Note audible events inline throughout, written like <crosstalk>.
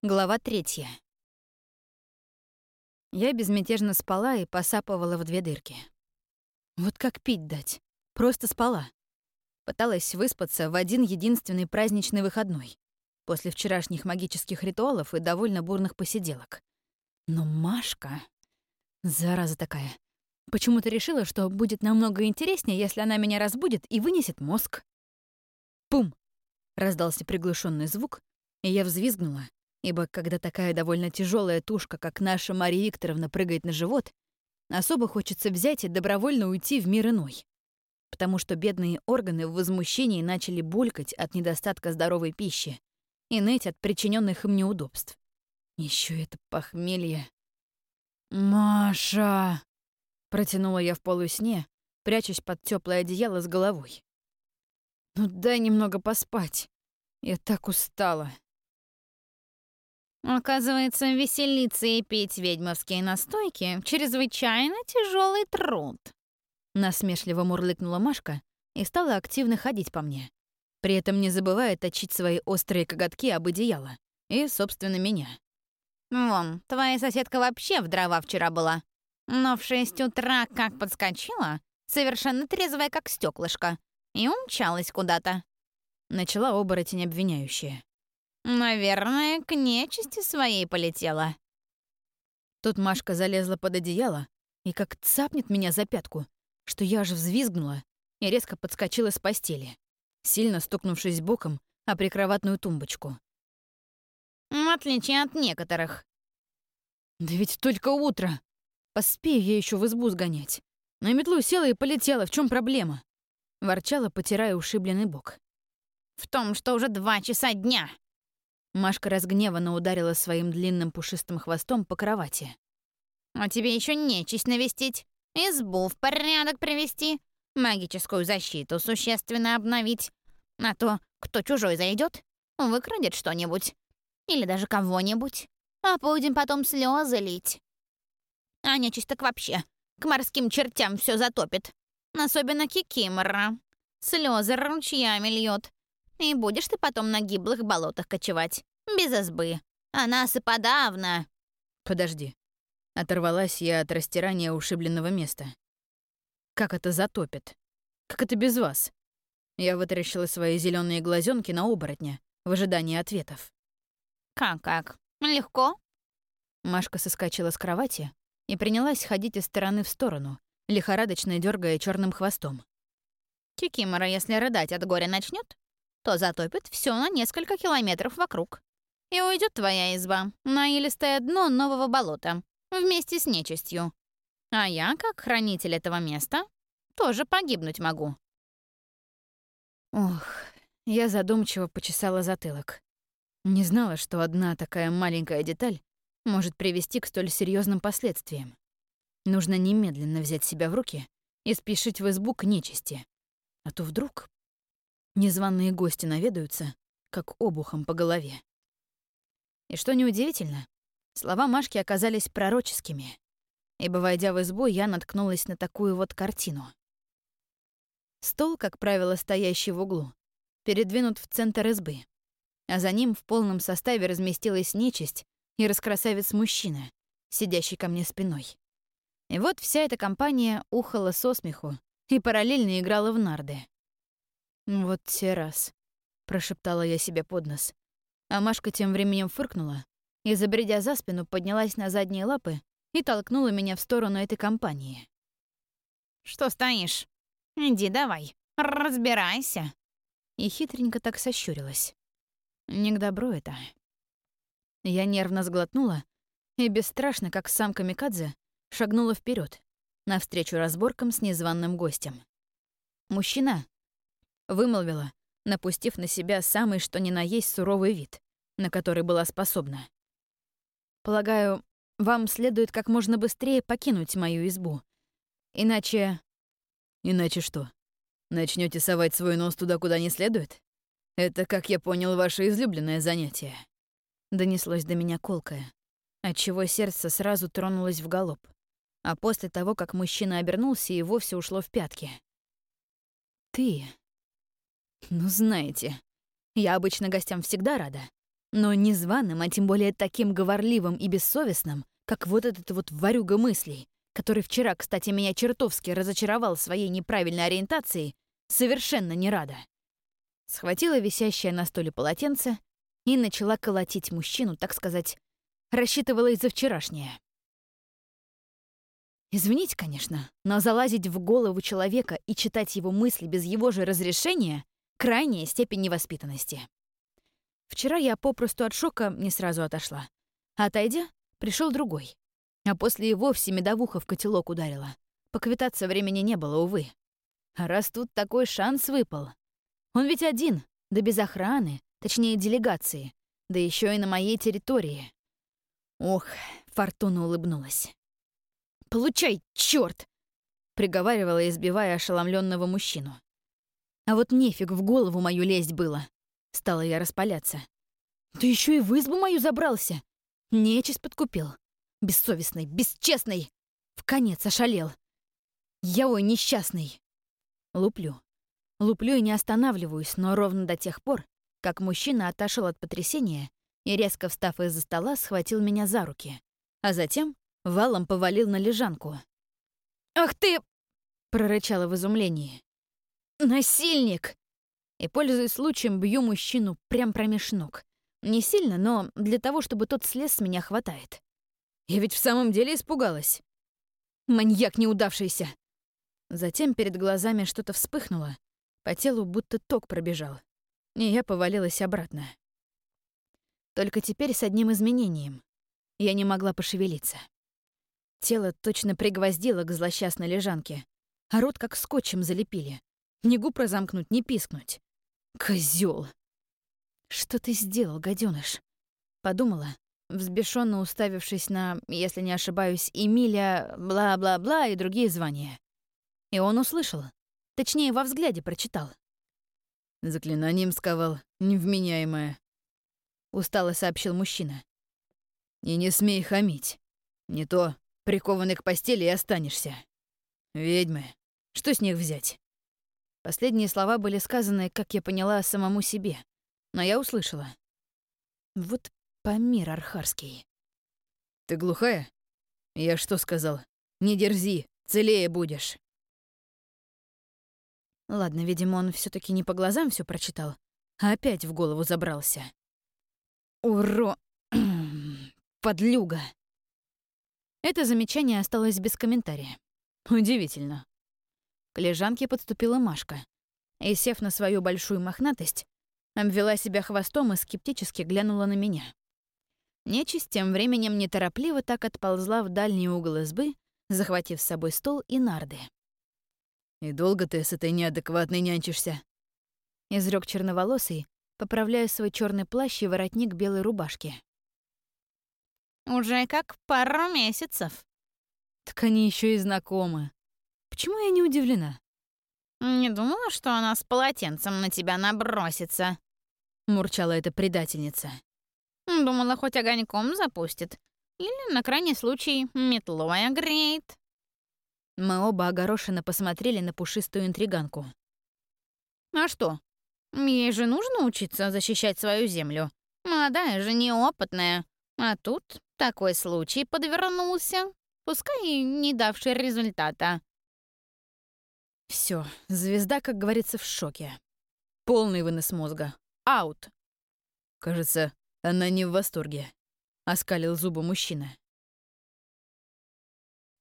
Глава третья. Я безмятежно спала и посапывала в две дырки. Вот как пить дать. Просто спала. Пыталась выспаться в один единственный праздничный выходной после вчерашних магических ритуалов и довольно бурных посиделок. Но Машка... Зараза такая. Почему-то решила, что будет намного интереснее, если она меня разбудит и вынесет мозг. Пум! Раздался приглушенный звук, и я взвизгнула, ибо когда такая довольно тяжелая тушка, как наша Мария Викторовна, прыгает на живот, особо хочется взять и добровольно уйти в мир иной. Потому что бедные органы в возмущении начали булькать от недостатка здоровой пищи и ныть от причиненных им неудобств. Еще это похмелье. «Маша!» — протянула я в полусне, прячась под теплое одеяло с головой. «Ну дай немного поспать. Я так устала». Оказывается, веселиться и пить ведьмовские настойки — чрезвычайно тяжелый труд. Насмешливо мурлыкнула Машка и стала активно ходить по мне, при этом не забывая точить свои острые коготки об одеяло и, собственно, меня. Вон, твоя соседка вообще в дрова вчера была. Но в шесть утра как подскочила, совершенно трезвая, как стеклышко, и умчалась куда-то. Начала оборотень обвиняющая. Наверное, к нечисти своей полетела. Тут Машка залезла под одеяло и как цапнет меня за пятку, что я аж взвизгнула и резко подскочила с постели, сильно стукнувшись боком о прикроватную тумбочку. В отличие от некоторых. Да ведь только утро. Поспею я еще в избу сгонять. На метлу села и полетела, в чем проблема? Ворчала, потирая ушибленный бок. В том, что уже два часа дня. Машка разгневанно ударила своим длинным пушистым хвостом по кровати. «А тебе еще нечисть навестить, избу в порядок привести, магическую защиту существенно обновить. А то, кто чужой зайдет, выкрадет что-нибудь. Или даже кого-нибудь. А будем потом слезы лить. А нечисть так вообще к морским чертям все затопит. Особенно кикимора. Слезы ручьями льет. И будешь ты потом на гиблых болотах кочевать. Без избы. А нас и подавно. Подожди. Оторвалась я от растирания ушибленного места. Как это затопит? Как это без вас? Я вытаращила свои зеленые глазенки на оборотня в ожидании ответов. Как-как? Легко? Машка соскочила с кровати и принялась ходить из стороны в сторону, лихорадочно дергая черным хвостом. Кикимора, если рыдать от горя начнет, то затопит все на несколько километров вокруг. И уйдет твоя изба на илистое дно нового болота вместе с нечистью. А я, как хранитель этого места, тоже погибнуть могу. Ох, я задумчиво почесала затылок. Не знала, что одна такая маленькая деталь может привести к столь серьезным последствиям. Нужно немедленно взять себя в руки и спешить в избу к нечисти. А то вдруг Незваные гости наведаются, как обухом по голове. И что неудивительно, слова Машки оказались пророческими, ибо, войдя в избу, я наткнулась на такую вот картину. Стол, как правило, стоящий в углу, передвинут в центр избы, а за ним в полном составе разместилась нечисть и раскрасавец-мужчина, сидящий ко мне спиной. И вот вся эта компания ухала со смеху и параллельно играла в нарды. «Вот те раз», — прошептала я себе под нос. А Машка тем временем фыркнула и, забредя за спину, поднялась на задние лапы и толкнула меня в сторону этой компании. «Что стоишь? Иди давай, разбирайся». И хитренько так сощурилась. Не к добру это. Я нервно сглотнула и бесстрашно, как сам камикадзе, шагнула вперед навстречу разборкам с незваным гостем. Мужчина, Вымолвила, напустив на себя самый что ни на есть суровый вид, на который была способна. «Полагаю, вам следует как можно быстрее покинуть мою избу. Иначе...» «Иначе что? Начнете совать свой нос туда, куда не следует? Это, как я понял, ваше излюбленное занятие». Донеслось до меня колкое, отчего сердце сразу тронулось в галоп, а после того, как мужчина обернулся, и вовсе ушло в пятки. «Ты...» Ну, знаете, я обычно гостям всегда рада. но не званым, а тем более таким говорливым и бессовестным, как вот этот вот варюга мыслей, который вчера, кстати, меня чертовски разочаровал своей неправильной ориентацией, совершенно не рада. Схватила висящее на столе полотенце и начала колотить мужчину, так сказать, рассчитывала из-за вчерашнее. Извините, конечно, но залазить в голову человека и читать его мысли без его же разрешения — крайняя степень невоспитанности. Вчера я попросту от шока не сразу отошла. Отойдя, пришел другой. А после и вовсе медовуха в котелок ударила. Поквитаться времени не было, увы. А раз тут такой шанс выпал. Он ведь один, да без охраны, точнее делегации, да еще и на моей территории. Ох, Фортуна улыбнулась. «Получай, черт! приговаривала, избивая ошеломленного мужчину. А вот нефиг в голову мою лезть было. Стала я распаляться. Да еще и в избу мою забрался. Нечисть подкупил. Бессовестный, бесчестный. В конец ошалел. Я ой несчастный. Луплю. Луплю и не останавливаюсь, но ровно до тех пор, как мужчина отошел от потрясения и, резко встав из-за стола, схватил меня за руки, а затем валом повалил на лежанку. «Ах ты!» — прорычала в изумлении. «Насильник!» И, пользуясь случаем, бью мужчину прям промеж ног. Не сильно, но для того, чтобы тот слез с меня хватает. Я ведь в самом деле испугалась. Маньяк неудавшийся. Затем перед глазами что-то вспыхнуло, по телу будто ток пробежал, и я повалилась обратно. Только теперь с одним изменением. Я не могла пошевелиться. Тело точно пригвоздило к злосчастной лежанке, а рот как скотчем залепили. Ни губ разомкнуть, ни пискнуть. Козёл! «Что ты сделал, гаденыш? Подумала, взбешенно уставившись на, если не ошибаюсь, Эмиля, бла-бла-бла и другие звания. И он услышал. Точнее, во взгляде прочитал. «Заклинанием сковал, невменяемое», — устало сообщил мужчина. «И не смей хамить. Не то прикованный к постели и останешься. Ведьмы, что с них взять?» Последние слова были сказаны, как я поняла, самому себе. Но я услышала. Вот помир архарский. «Ты глухая? Я что сказал? Не дерзи, целее будешь». Ладно, видимо, он все таки не по глазам все прочитал, а опять в голову забрался. Уро... <clears throat> Подлюга. Это замечание осталось без комментария. Удивительно. К лежанке подступила Машка и, сев на свою большую мохнатость, обвела себя хвостом и скептически глянула на меня. Нечисть тем временем неторопливо так отползла в дальний угол избы, захватив с собой стол и нарды. «И долго ты с этой неадекватной нянчишься?» — изрёк черноволосый, поправляя свой черный плащ и воротник белой рубашки. «Уже как пару месяцев». «Так они еще и знакомы. Почему я не удивлена? «Не думала, что она с полотенцем на тебя набросится», — мурчала эта предательница. «Думала, хоть огоньком запустит. Или, на крайний случай, метлой огреет». Мы оба огорошенно посмотрели на пушистую интриганку. «А что? Ей же нужно учиться защищать свою землю. Молодая же неопытная. А тут такой случай подвернулся, пускай и не давший результата. Все, звезда, как говорится, в шоке. Полный вынос мозга. Аут. Кажется, она не в восторге. Оскалил зубы мужчина.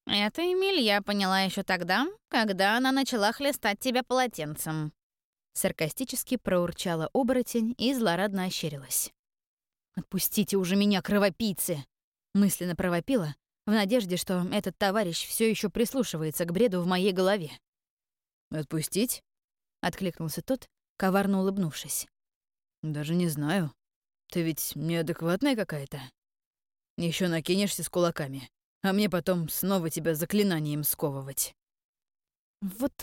Это Эмиль я поняла еще тогда, когда она начала хлестать тебя полотенцем. Саркастически проурчала оборотень и злорадно ощерилась. «Отпустите уже меня, кровопийцы!» Мысленно провопила, в надежде, что этот товарищ все еще прислушивается к бреду в моей голове. «Отпустить?» — откликнулся тот, коварно улыбнувшись. «Даже не знаю. Ты ведь неадекватная какая-то. Еще накинешься с кулаками, а мне потом снова тебя заклинанием сковывать». «Вот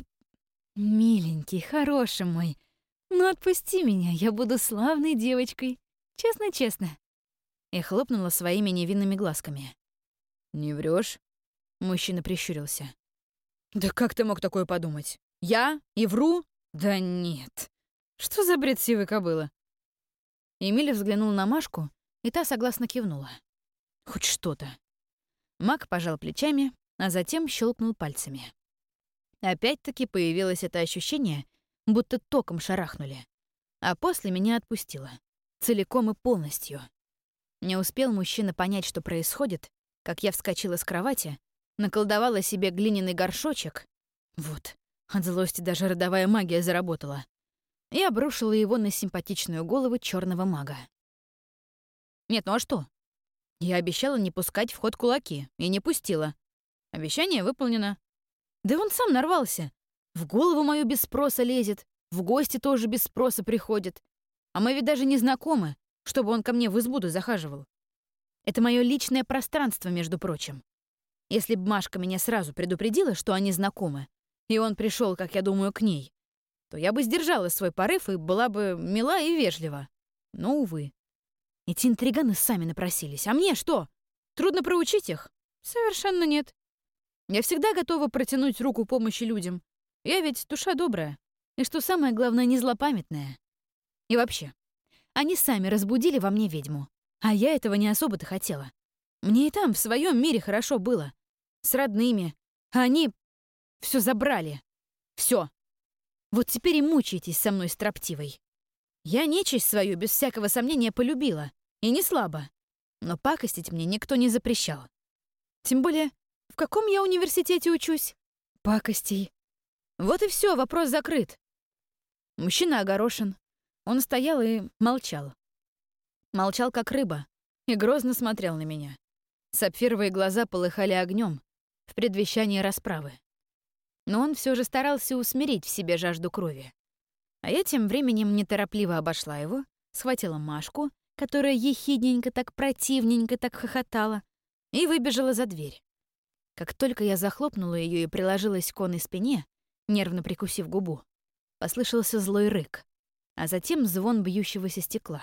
миленький, хороший мой, ну отпусти меня, я буду славной девочкой. Честно-честно». И хлопнула своими невинными глазками. «Не врешь? Мужчина прищурился. «Да как ты мог такое подумать? Я? И вру? Да нет. Что за бред сивой кобылы? Эмиль взглянул на Машку, и та согласно кивнула. Хоть что-то. Мак пожал плечами, а затем щелкнул пальцами. Опять-таки появилось это ощущение, будто током шарахнули. А после меня отпустило. Целиком и полностью. Не успел мужчина понять, что происходит, как я вскочила с кровати, наколдовала себе глиняный горшочек. Вот, от злости даже родовая магия заработала. И обрушила его на симпатичную голову черного мага. Нет, ну а что? Я обещала не пускать в ход кулаки, и не пустила. Обещание выполнено. Да он сам нарвался. В голову мою без спроса лезет, в гости тоже без спроса приходит. А мы ведь даже не знакомы, чтобы он ко мне в избуду захаживал. Это мое личное пространство, между прочим. Если б Машка меня сразу предупредила, что они знакомы, и он пришел, как я думаю, к ней, то я бы сдержала свой порыв и была бы мила и вежлива. Но, увы. Эти интриганы сами напросились. А мне что? Трудно проучить их? Совершенно нет. Я всегда готова протянуть руку помощи людям. Я ведь душа добрая. И что самое главное, не злопамятная. И вообще, они сами разбудили во мне ведьму. А я этого не особо-то хотела. Мне и там, в своем мире, хорошо было. С родными. А они все забрали. Все. Вот теперь и мучаетесь со мной строптивой. Я нечисть свою без всякого сомнения полюбила. И не слабо. Но пакостить мне никто не запрещал. Тем более, в каком я университете учусь? Пакостей. Вот и все, вопрос закрыт. Мужчина огорошен. Он стоял и молчал. Молчал, как рыба, и грозно смотрел на меня. Сапфировые глаза полыхали огнем в предвещании расправы. Но он все же старался усмирить в себе жажду крови. А я тем временем неторопливо обошла его, схватила Машку, которая ехидненько так противненько так хохотала, и выбежала за дверь. Как только я захлопнула ее и приложилась к конной спине, нервно прикусив губу, послышался злой рык, а затем звон бьющегося стекла.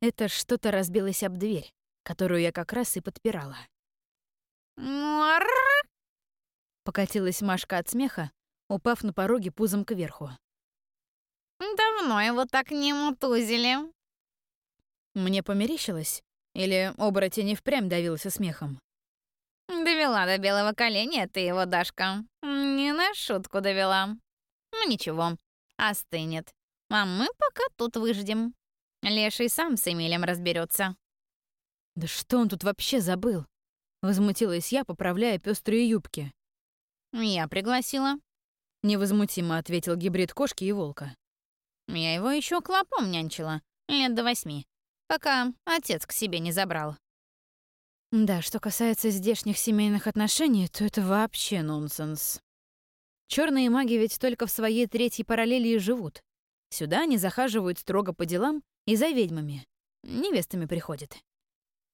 Это что-то разбилось об дверь, которую я как раз и подпирала. Покатилась Машка от смеха, упав на пороге пузом кверху. Давно его так не мутузили. Мне померещилось? Или оборотень и впрямь давился смехом? Довела до белого коленя ты его, Дашка. Не на шутку довела. Ну ничего, остынет. А мы пока тут выждем. Леший сам с Эмилем разберется. Да что он тут вообще забыл? Возмутилась я, поправляя пестрые юбки. Я пригласила. Невозмутимо ответил гибрид кошки и волка. Я его еще клопом нянчила, лет до восьми, пока отец к себе не забрал. Да, что касается здешних семейных отношений, то это вообще нонсенс. Черные маги ведь только в своей третьей параллели и живут. Сюда они захаживают строго по делам и за ведьмами. Невестами приходят.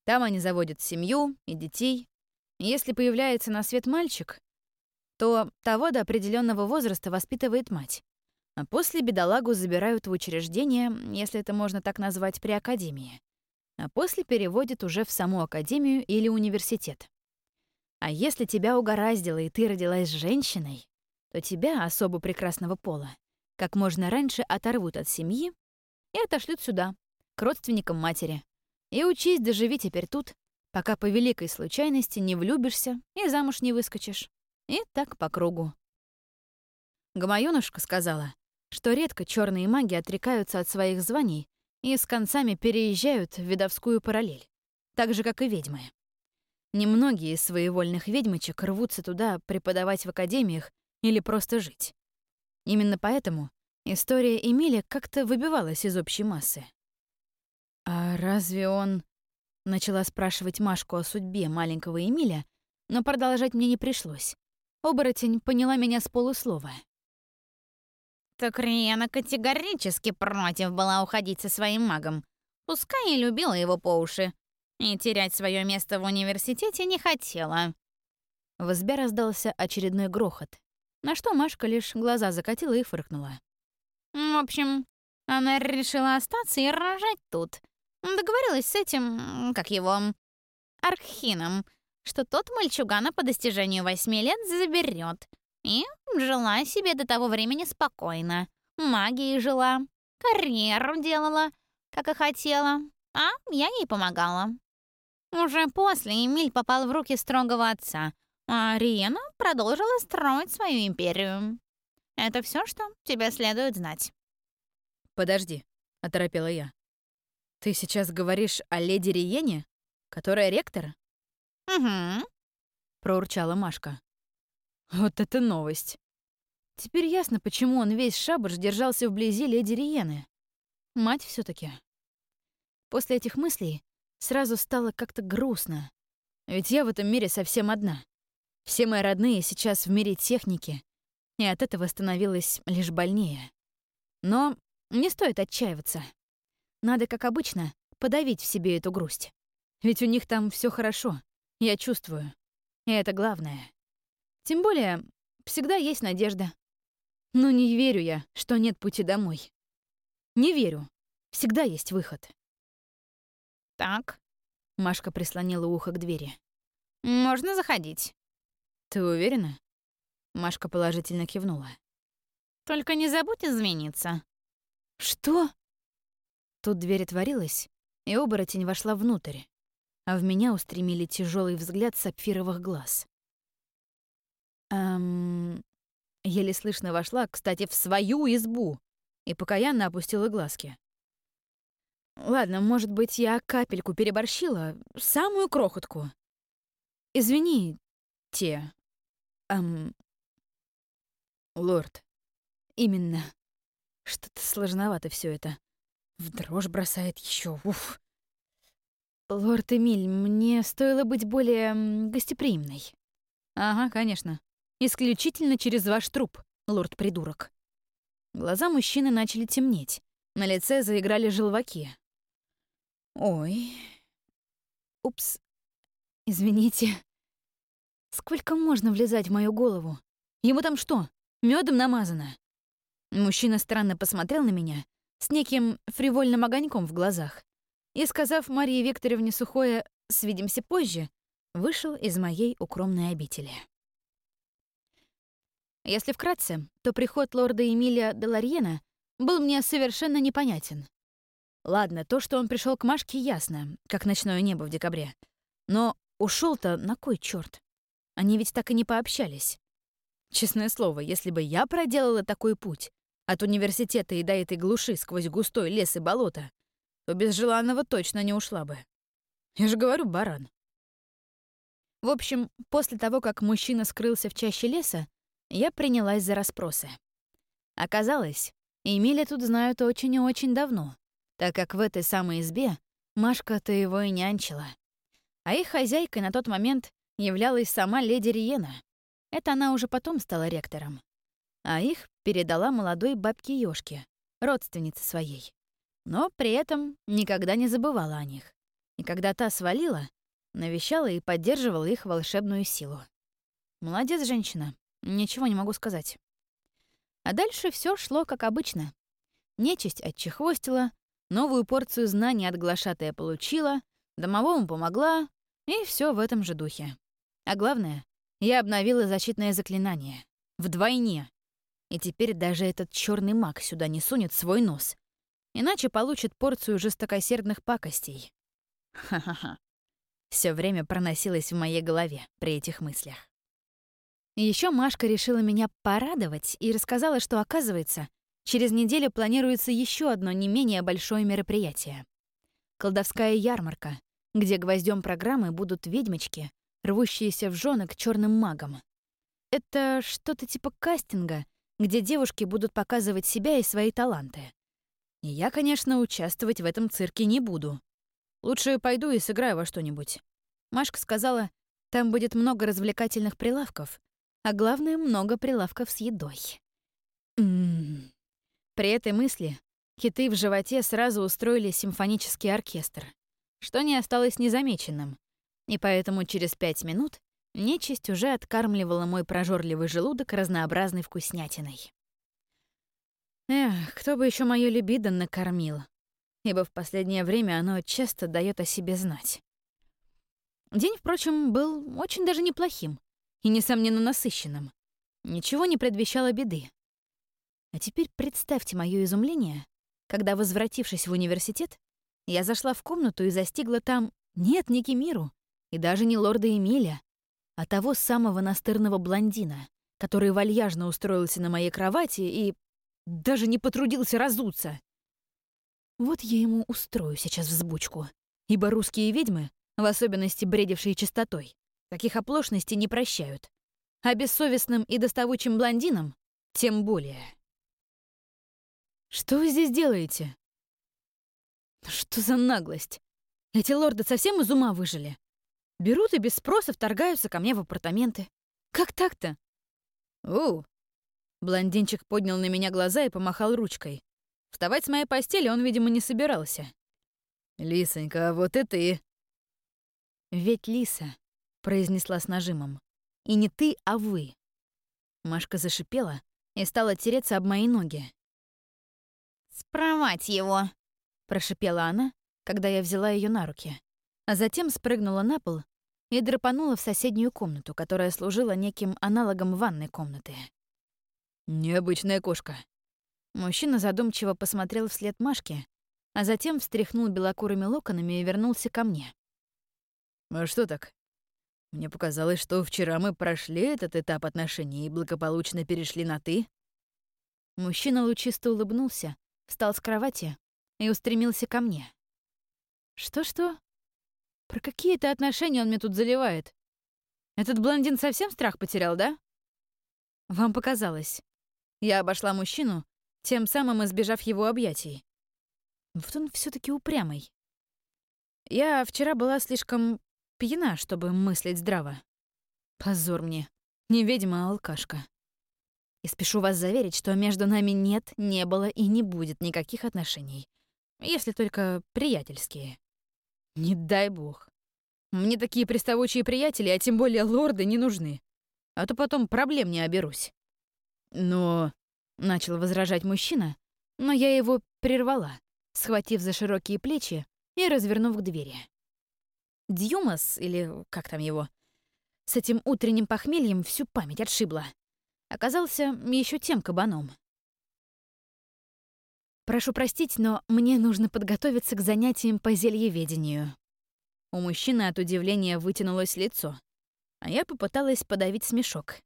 Там они заводят семью и детей. Если появляется на свет мальчик, то того до определенного возраста воспитывает мать. А после бедолагу забирают в учреждение, если это можно так назвать, при академии. А после переводят уже в саму академию или университет. А если тебя угораздило, и ты родилась женщиной, то тебя, особо прекрасного пола, как можно раньше оторвут от семьи и отошлют сюда, к родственникам матери. И учись, доживи теперь тут, пока по великой случайности не влюбишься и замуж не выскочишь. И так по кругу. Гамаюнушка сказала, что редко черные маги отрекаются от своих званий и с концами переезжают в видовскую параллель, так же, как и ведьмы. Немногие из своевольных ведьмочек рвутся туда преподавать в академиях или просто жить. Именно поэтому история Эмиля как-то выбивалась из общей массы. «А разве он...» — начала спрашивать Машку о судьбе маленького Эмиля, но продолжать мне не пришлось. Оборотень поняла меня с полуслова — так Риена категорически против была уходить со своим магом. Пускай и любила его по уши. И терять свое место в университете не хотела. В избе раздался очередной грохот, на что Машка лишь глаза закатила и фыркнула. В общем, она решила остаться и рожать тут. Договорилась с этим, как его, Архином, что тот мальчугана по достижению восьми лет заберет, и жила себе до того времени спокойно. Магией жила, карьеру делала, как и хотела, а я ей помогала. Уже после Эмиль попал в руки строгого отца, а Риена продолжила строить свою империю. Это все, что тебе следует знать. «Подожди», — оторопела я. «Ты сейчас говоришь о леди Риене, которая ректор?» «Угу», — проурчала Машка. «Вот это новость. Теперь ясно, почему он весь шабаш держался вблизи леди Риены. Мать все таки После этих мыслей сразу стало как-то грустно. Ведь я в этом мире совсем одна. Все мои родные сейчас в мире техники, и от этого становилось лишь больнее. Но не стоит отчаиваться. Надо, как обычно, подавить в себе эту грусть. Ведь у них там все хорошо, я чувствую. И это главное. Тем более, всегда есть надежда. Но не верю я, что нет пути домой. Не верю. Всегда есть выход. «Так», — Машка прислонила ухо к двери. «Можно заходить». «Ты уверена?» Машка положительно кивнула. «Только не забудь извиниться». «Что?» Тут дверь отворилась, и оборотень вошла внутрь, а в меня устремили тяжелый взгляд сапфировых глаз. Эм... Еле слышно вошла, кстати, в свою избу, и покаянно опустила глазки. Ладно, может быть, я капельку переборщила, самую крохотку. Извини, те. Эм... Лорд. Именно. Что-то сложновато все это. В дрожь бросает еще. Уф. Лорд Эмиль, мне стоило быть более гостеприимной. Ага, конечно. Исключительно через ваш труп, лорд-придурок. Глаза мужчины начали темнеть. На лице заиграли желваки. Ой. Упс. Извините. Сколько можно влезать в мою голову? Ему там что, медом намазано? Мужчина странно посмотрел на меня с неким фривольным огоньком в глазах и, сказав Марии Викторовне сухое «свидимся позже», вышел из моей укромной обители. Если вкратце, то приход лорда Эмилия де Ларьена был мне совершенно непонятен. Ладно, то, что он пришел к Машке, ясно, как ночное небо в декабре. Но ушел то на кой черт? Они ведь так и не пообщались. Честное слово, если бы я проделала такой путь от университета и до этой глуши сквозь густой лес и болото, то без желанного точно не ушла бы. Я же говорю, баран. В общем, после того, как мужчина скрылся в чаще леса, я принялась за расспросы. Оказалось, Эмиля тут знают очень и очень давно так как в этой самой избе Машка-то его и нянчила. А их хозяйкой на тот момент являлась сама леди Риена. Это она уже потом стала ректором. А их передала молодой бабке Ёшке, родственнице своей. Но при этом никогда не забывала о них. И когда та свалила, навещала и поддерживала их волшебную силу. Молодец женщина, ничего не могу сказать. А дальше все шло как обычно. Нечисть отчехвостила, Новую порцию знаний от глашатая получила, домовому помогла, и все в этом же духе. А главное, я обновила защитное заклинание. Вдвойне. И теперь даже этот черный маг сюда не сунет свой нос. Иначе получит порцию жестокосердных пакостей. Ха-ха-ха. Все время проносилось в моей голове при этих мыслях. Еще Машка решила меня порадовать и рассказала, что, оказывается, Через неделю планируется еще одно не менее большое мероприятие. Колдовская ярмарка, где гвоздем программы будут ведьмочки, рвущиеся в жены к черным магам. Это что-то типа кастинга, где девушки будут показывать себя и свои таланты. И я, конечно, участвовать в этом цирке не буду. Лучше пойду и сыграю во что-нибудь. Машка сказала, там будет много развлекательных прилавков, а главное, много прилавков с едой. Ммм. При этой мысли киты в животе сразу устроили симфонический оркестр, что не осталось незамеченным, и поэтому через пять минут нечисть уже откармливала мой прожорливый желудок разнообразной вкуснятиной. Эх, кто бы еще моё либидо накормил, ибо в последнее время оно часто дает о себе знать. День, впрочем, был очень даже неплохим и, несомненно, насыщенным. Ничего не предвещало беды. А теперь представьте моё изумление, когда, возвратившись в университет, я зашла в комнату и застигла там нет не Кемиру и даже не лорда Эмиля, а того самого настырного блондина, который вальяжно устроился на моей кровати и даже не потрудился разуться. Вот я ему устрою сейчас взбучку, ибо русские ведьмы, в особенности бредившие чистотой, таких оплошностей не прощают, а бессовестным и доставучим блондинам тем более. «Что вы здесь делаете?» «Что за наглость? Эти лорды совсем из ума выжили. Берут и без спроса вторгаются ко мне в апартаменты. Как так-то?» «У!» Блондинчик поднял на меня глаза и помахал ручкой. Вставать с моей постели он, видимо, не собирался. «Лисонька, а вот и ты!» «Ведь Лиса», — произнесла с нажимом. «И не ты, а вы». Машка зашипела и стала тереться об мои ноги. «Спровать его!» — прошипела она, когда я взяла ее на руки, а затем спрыгнула на пол и драпанула в соседнюю комнату, которая служила неким аналогом ванной комнаты. «Необычная кошка». Мужчина задумчиво посмотрел вслед Машке, а затем встряхнул белокурыми локонами и вернулся ко мне. «А что так? Мне показалось, что вчера мы прошли этот этап отношений и благополучно перешли на «ты». Мужчина лучисто улыбнулся, встал с кровати и устремился ко мне. «Что-что? Про какие это отношения он мне тут заливает? Этот блондин совсем страх потерял, да?» «Вам показалось». Я обошла мужчину, тем самым избежав его объятий. Вот он все таки упрямый. Я вчера была слишком пьяна, чтобы мыслить здраво. Позор мне. Не ведьма, а алкашка. И спешу вас заверить, что между нами нет, не было и не будет никаких отношений. Если только приятельские. Не дай бог. Мне такие приставучие приятели, а тем более лорды, не нужны. А то потом проблем не оберусь. Но... Начал возражать мужчина, но я его прервала, схватив за широкие плечи и развернув к двери. Дьюмас, или как там его, с этим утренним похмельем всю память отшибла оказался еще тем кабаном. Прошу простить, но мне нужно подготовиться к занятиям по зельеведению. У мужчины от удивления вытянулось лицо, а я попыталась подавить смешок.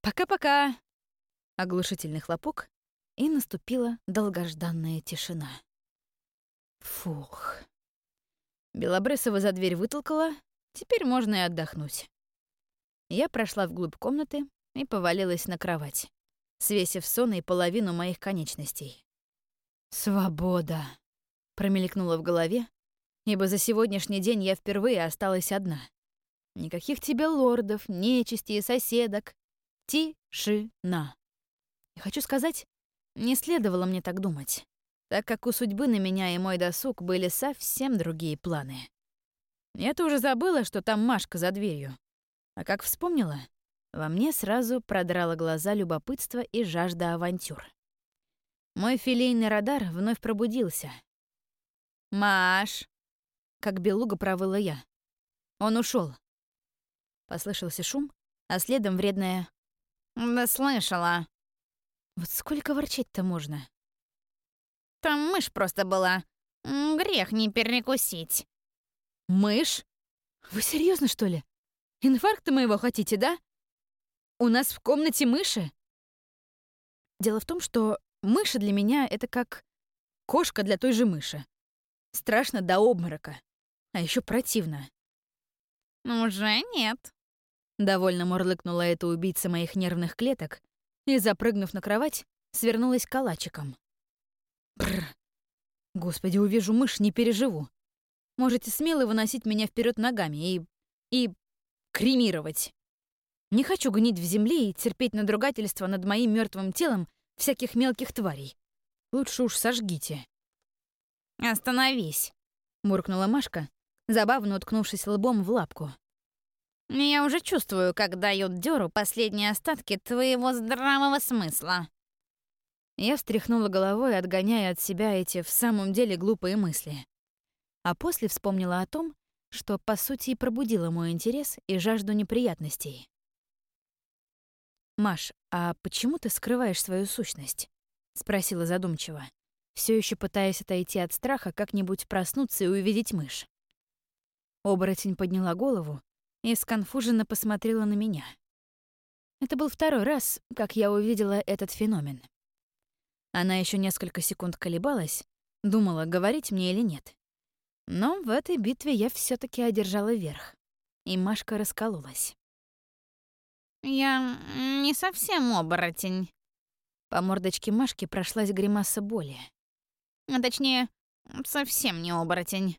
«Пока-пока!» Оглушительный хлопок, и наступила долгожданная тишина. Фух. Белобрысова за дверь вытолкала, теперь можно и отдохнуть. Я прошла вглубь комнаты, и повалилась на кровать, свесив сон и половину моих конечностей. «Свобода!» — промелькнула в голове, ибо за сегодняшний день я впервые осталась одна. Никаких тебе лордов, нечисти и соседок. Тишина. И хочу сказать, не следовало мне так думать, так как у судьбы на меня и мой досуг были совсем другие планы. Я-то уже забыла, что там Машка за дверью. А как вспомнила, во мне сразу продрало глаза любопытство и жажда авантюр. Мой филейный радар вновь пробудился. «Маш!» — как белуга провыла я. Он ушел. Послышался шум, а следом вредная... «Да слышала». Вот сколько ворчать-то можно? Там мышь просто была. Грех не перекусить. Мышь? Вы серьезно что ли? Инфаркта моего хотите, да? У нас в комнате мыши. Дело в том, что мыши для меня — это как кошка для той же мыши. Страшно до обморока. А еще противно. «Уже нет», — довольно мурлыкнула эта убийца моих нервных клеток и, запрыгнув на кровать, свернулась калачиком. Бррр. Господи, увижу мышь, не переживу. Можете смело выносить меня вперед ногами и... и... кремировать. Не хочу гнить в земле и терпеть надругательство над моим мертвым телом всяких мелких тварей. Лучше уж сожгите. «Остановись», — муркнула Машка, забавно уткнувшись лбом в лапку. «Я уже чувствую, как дают дёру последние остатки твоего здравого смысла». Я встряхнула головой, отгоняя от себя эти в самом деле глупые мысли. А после вспомнила о том, что, по сути, и пробудило мой интерес и жажду неприятностей. «Маш, а почему ты скрываешь свою сущность?» — спросила задумчиво. все еще пытаясь отойти от страха, как-нибудь проснуться и увидеть мышь. Оборотень подняла голову и сконфуженно посмотрела на меня. Это был второй раз, как я увидела этот феномен. Она еще несколько секунд колебалась, думала, говорить мне или нет. Но в этой битве я все таки одержала верх, и Машка раскололась. «Я не совсем оборотень». По мордочке Машки прошлась гримаса боли. А точнее, совсем не оборотень.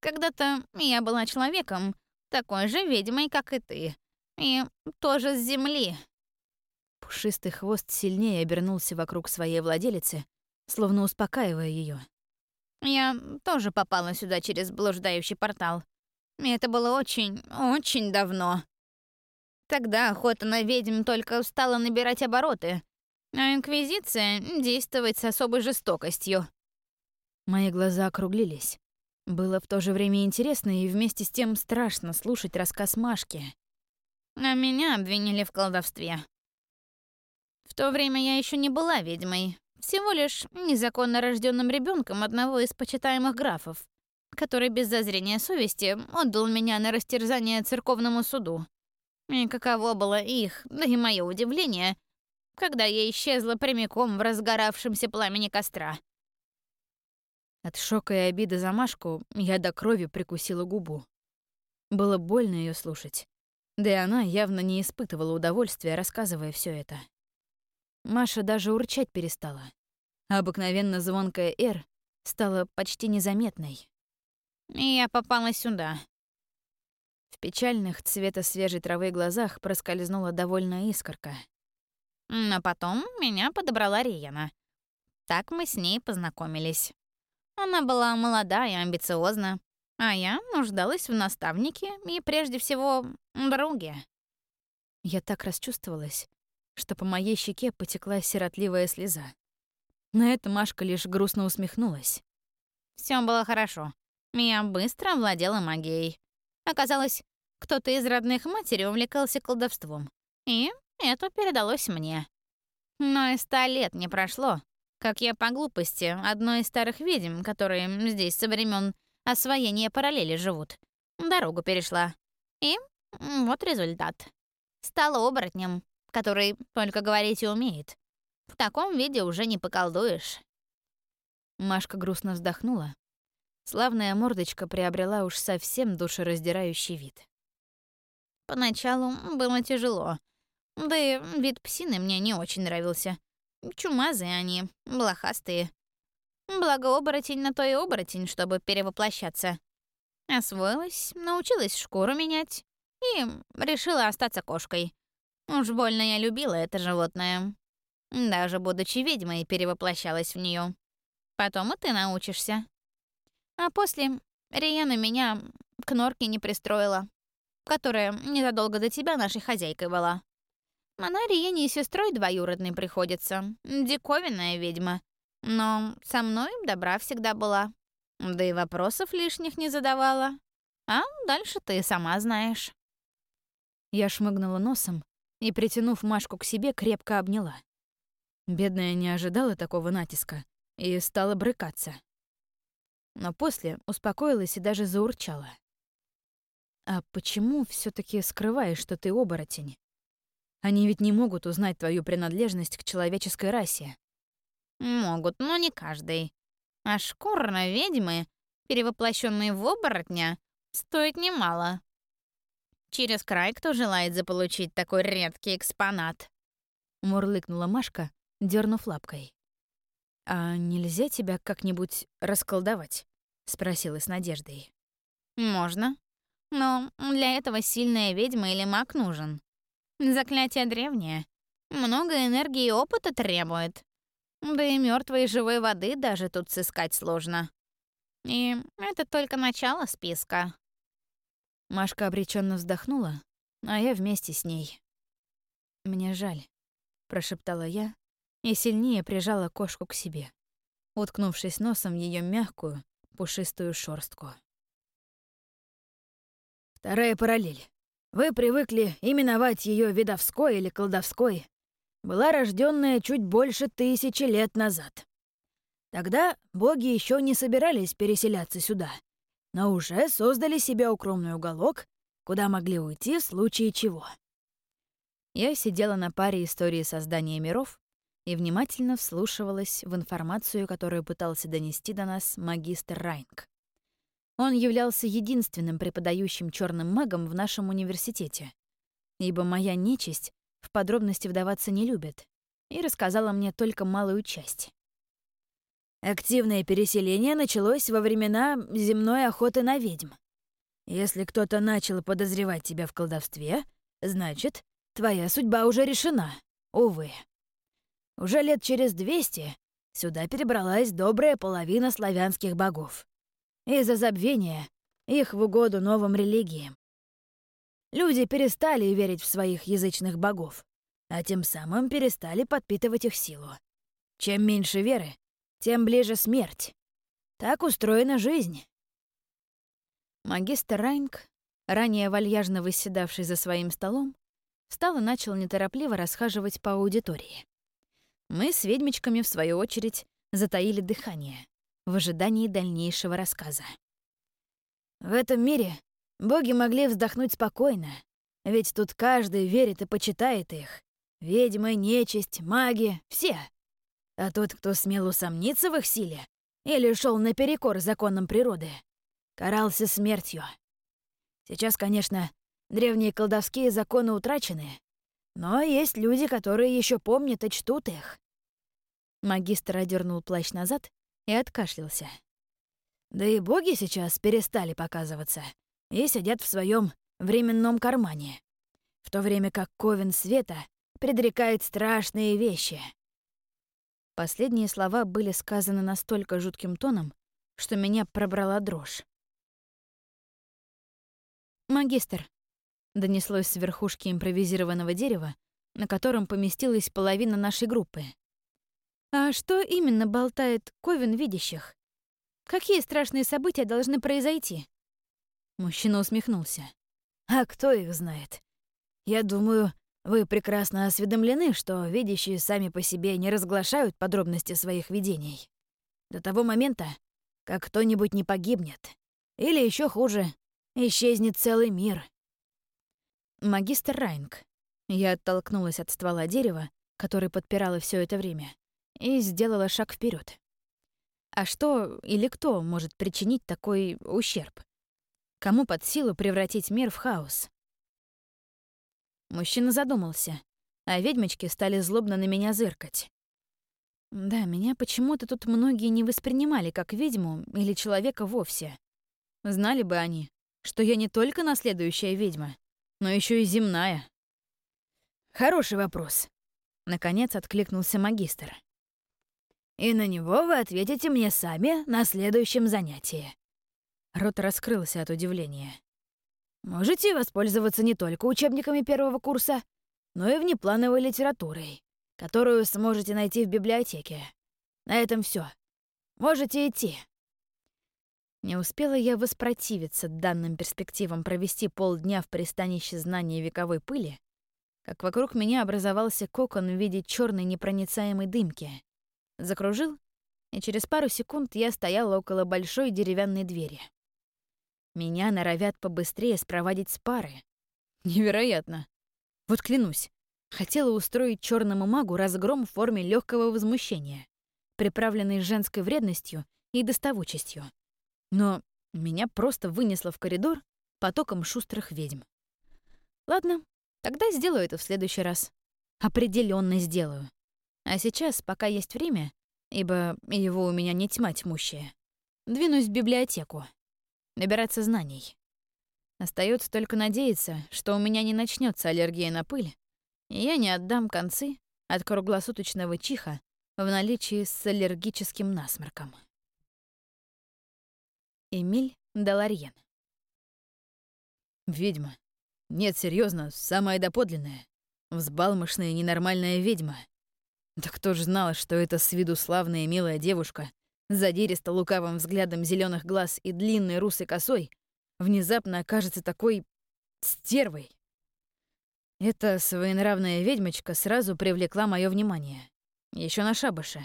Когда-то я была человеком, такой же ведьмой, как и ты. И тоже с земли. Пушистый хвост сильнее обернулся вокруг своей владелицы, словно успокаивая ее. Я тоже попала сюда через блуждающий портал. И это было очень, очень давно. Тогда охота на ведьм только стала набирать обороты, а Инквизиция действовать с особой жестокостью. Мои глаза округлились. Было в то же время интересно и вместе с тем страшно слушать рассказ Машки. А меня обвинили в колдовстве. В то время я еще не была ведьмой, всего лишь незаконно рожденным ребенком одного из почитаемых графов, который без зазрения совести отдал меня на растерзание церковному суду. И каково было их, да и мое удивление, когда я исчезла прямиком в разгоравшемся пламени костра. От шока и обиды за Машку я до крови прикусила губу. Было больно ее слушать. Да и она явно не испытывала удовольствия, рассказывая все это. Маша даже урчать перестала. А обыкновенно звонкая «Р» стала почти незаметной. И я попала сюда. В печальных цвета свежей травы глазах проскользнула довольная искорка. Но потом меня подобрала Риена. Так мы с ней познакомились. Она была молода и амбициозна, а я нуждалась в наставнике и, прежде всего, друге. Я так расчувствовалась, что по моей щеке потекла сиротливая слеза. На это Машка лишь грустно усмехнулась. Все было хорошо. Я быстро овладела магией. Оказалось, кто-то из родных матери увлекался колдовством. И это передалось мне. Но и ста лет не прошло, как я по глупости одной из старых ведьм, которые здесь со времен освоения параллели живут, дорогу перешла. И вот результат. Стала оборотнем, который только говорить и умеет. В таком виде уже не поколдуешь. Машка грустно вздохнула. Славная мордочка приобрела уж совсем душераздирающий вид. Поначалу было тяжело. Да и вид псины мне не очень нравился. Чумазые они, блохастые. Благо оборотень на то и оборотень, чтобы перевоплощаться. Освоилась, научилась шкуру менять и решила остаться кошкой. Уж больно я любила это животное. Даже будучи ведьмой, перевоплощалась в нее. Потом и ты научишься. А после Риена меня к норке не пристроила, которая незадолго до тебя нашей хозяйкой была. Она Риене сестрой двоюродной приходится. Диковинная ведьма. Но со мной добра всегда была. Да и вопросов лишних не задавала. А дальше ты сама знаешь. Я шмыгнула носом и, притянув Машку к себе, крепко обняла. Бедная не ожидала такого натиска и стала брыкаться. Но после успокоилась и даже заурчала. «А почему все таки скрываешь, что ты оборотень? Они ведь не могут узнать твою принадлежность к человеческой расе». «Могут, но не каждый. А шкура ведьмы, перевоплощенные в оборотня, стоит немало. Через край кто желает заполучить такой редкий экспонат?» Мурлыкнула Машка, дернув лапкой. «А нельзя тебя как-нибудь расколдовать?» — спросила с надеждой. «Можно. Но для этого сильная ведьма или маг нужен. Заклятие древнее. Много энергии и опыта требует. Да и мертвой живой воды даже тут сыскать сложно. И это только начало списка. Машка обреченно вздохнула, а я вместе с ней. «Мне жаль», — прошептала я и сильнее прижала кошку к себе, уткнувшись носом в ее мягкую, пушистую шорстку. Вторая параллель. Вы привыкли именовать ее видовской или колдовской. Была рожденная чуть больше тысячи лет назад. Тогда боги еще не собирались переселяться сюда, но уже создали себе укромный уголок, куда могли уйти в случае чего. Я сидела на паре истории создания миров и внимательно вслушивалась в информацию, которую пытался донести до нас магистр Райнг. Он являлся единственным преподающим черным магом в нашем университете, ибо моя нечисть в подробности вдаваться не любит, и рассказала мне только малую часть. Активное переселение началось во времена земной охоты на ведьм. Если кто-то начал подозревать тебя в колдовстве, значит, твоя судьба уже решена, увы. Уже лет через двести сюда перебралась добрая половина славянских богов. Из-за забвения их в угоду новым религиям. Люди перестали верить в своих язычных богов, а тем самым перестали подпитывать их силу. Чем меньше веры, тем ближе смерть. Так устроена жизнь. Магистр Райнг, ранее вальяжно восседавший за своим столом, встал и начал неторопливо расхаживать по аудитории. Мы с ведьмичками, в свою очередь, затаили дыхание в ожидании дальнейшего рассказа. В этом мире Боги могли вздохнуть спокойно, ведь тут каждый верит и почитает их. Ведьмы, нечисть, маги — все. А тот, кто смел усомниться в их силе или шел наперекор законам природы, карался смертью. Сейчас, конечно, древние колдовские законы утрачены, но есть люди, которые еще помнят и чтут их. Магистр одернул плащ назад и откашлялся. Да и боги сейчас перестали показываться и сидят в своем временном кармане, в то время как Ковен Света предрекает страшные вещи. Последние слова были сказаны настолько жутким тоном, что меня пробрала дрожь. «Магистр», — донеслось с верхушки импровизированного дерева, на котором поместилась половина нашей группы. «А что именно болтает Ковен видящих? Какие страшные события должны произойти?» Мужчина усмехнулся. «А кто их знает? Я думаю, вы прекрасно осведомлены, что видящие сами по себе не разглашают подробности своих видений. До того момента, как кто-нибудь не погибнет. Или еще хуже, исчезнет целый мир». «Магистр Райнг». Я оттолкнулась от ствола дерева, который подпирала все это время, и сделала шаг вперед. А что или кто может причинить такой ущерб? Кому под силу превратить мир в хаос? Мужчина задумался, а ведьмочки стали злобно на меня зыркать. Да, меня почему-то тут многие не воспринимали как ведьму или человека вовсе. Знали бы они, что я не только наследующая ведьма, но еще и земная. Хороший вопрос. Наконец откликнулся магистр. И на него вы ответите мне сами на следующем занятии. Рот раскрылся от удивления. «Можете воспользоваться не только учебниками первого курса, но и внеплановой литературой, которую сможете найти в библиотеке. На этом все. Можете идти». Не успела я воспротивиться данным перспективам провести полдня в пристанище знания вековой пыли, как вокруг меня образовался кокон в виде черной непроницаемой дымки. Закружил, и через пару секунд я стояла около большой деревянной двери. Меня норовят побыстрее спровадить с пары. Невероятно. Вот клянусь, хотела устроить черному магу разгром в форме легкого возмущения, приправленный женской вредностью и доставучестью. Но меня просто вынесло в коридор потоком шустрых ведьм. Ладно, тогда сделаю это в следующий раз. Определенно сделаю. А сейчас, пока есть время, ибо его у меня не тьма тьмущая, двинусь в библиотеку набираться знаний. Остается только надеяться, что у меня не начнется аллергия на пыль, и я не отдам концы от круглосуточного чиха в наличии с аллергическим насморком. Эмиль Даларьен «Ведьма. Нет, серьезно, самая доподлинная. Взбалмошная ненормальная ведьма. Да кто ж знал, что это с виду славная милая девушка задиристо лукавым взглядом зеленых глаз и длинной русой косой, внезапно окажется такой стервой. Эта своенравная ведьмочка сразу привлекла мое внимание. Еще на шабаше.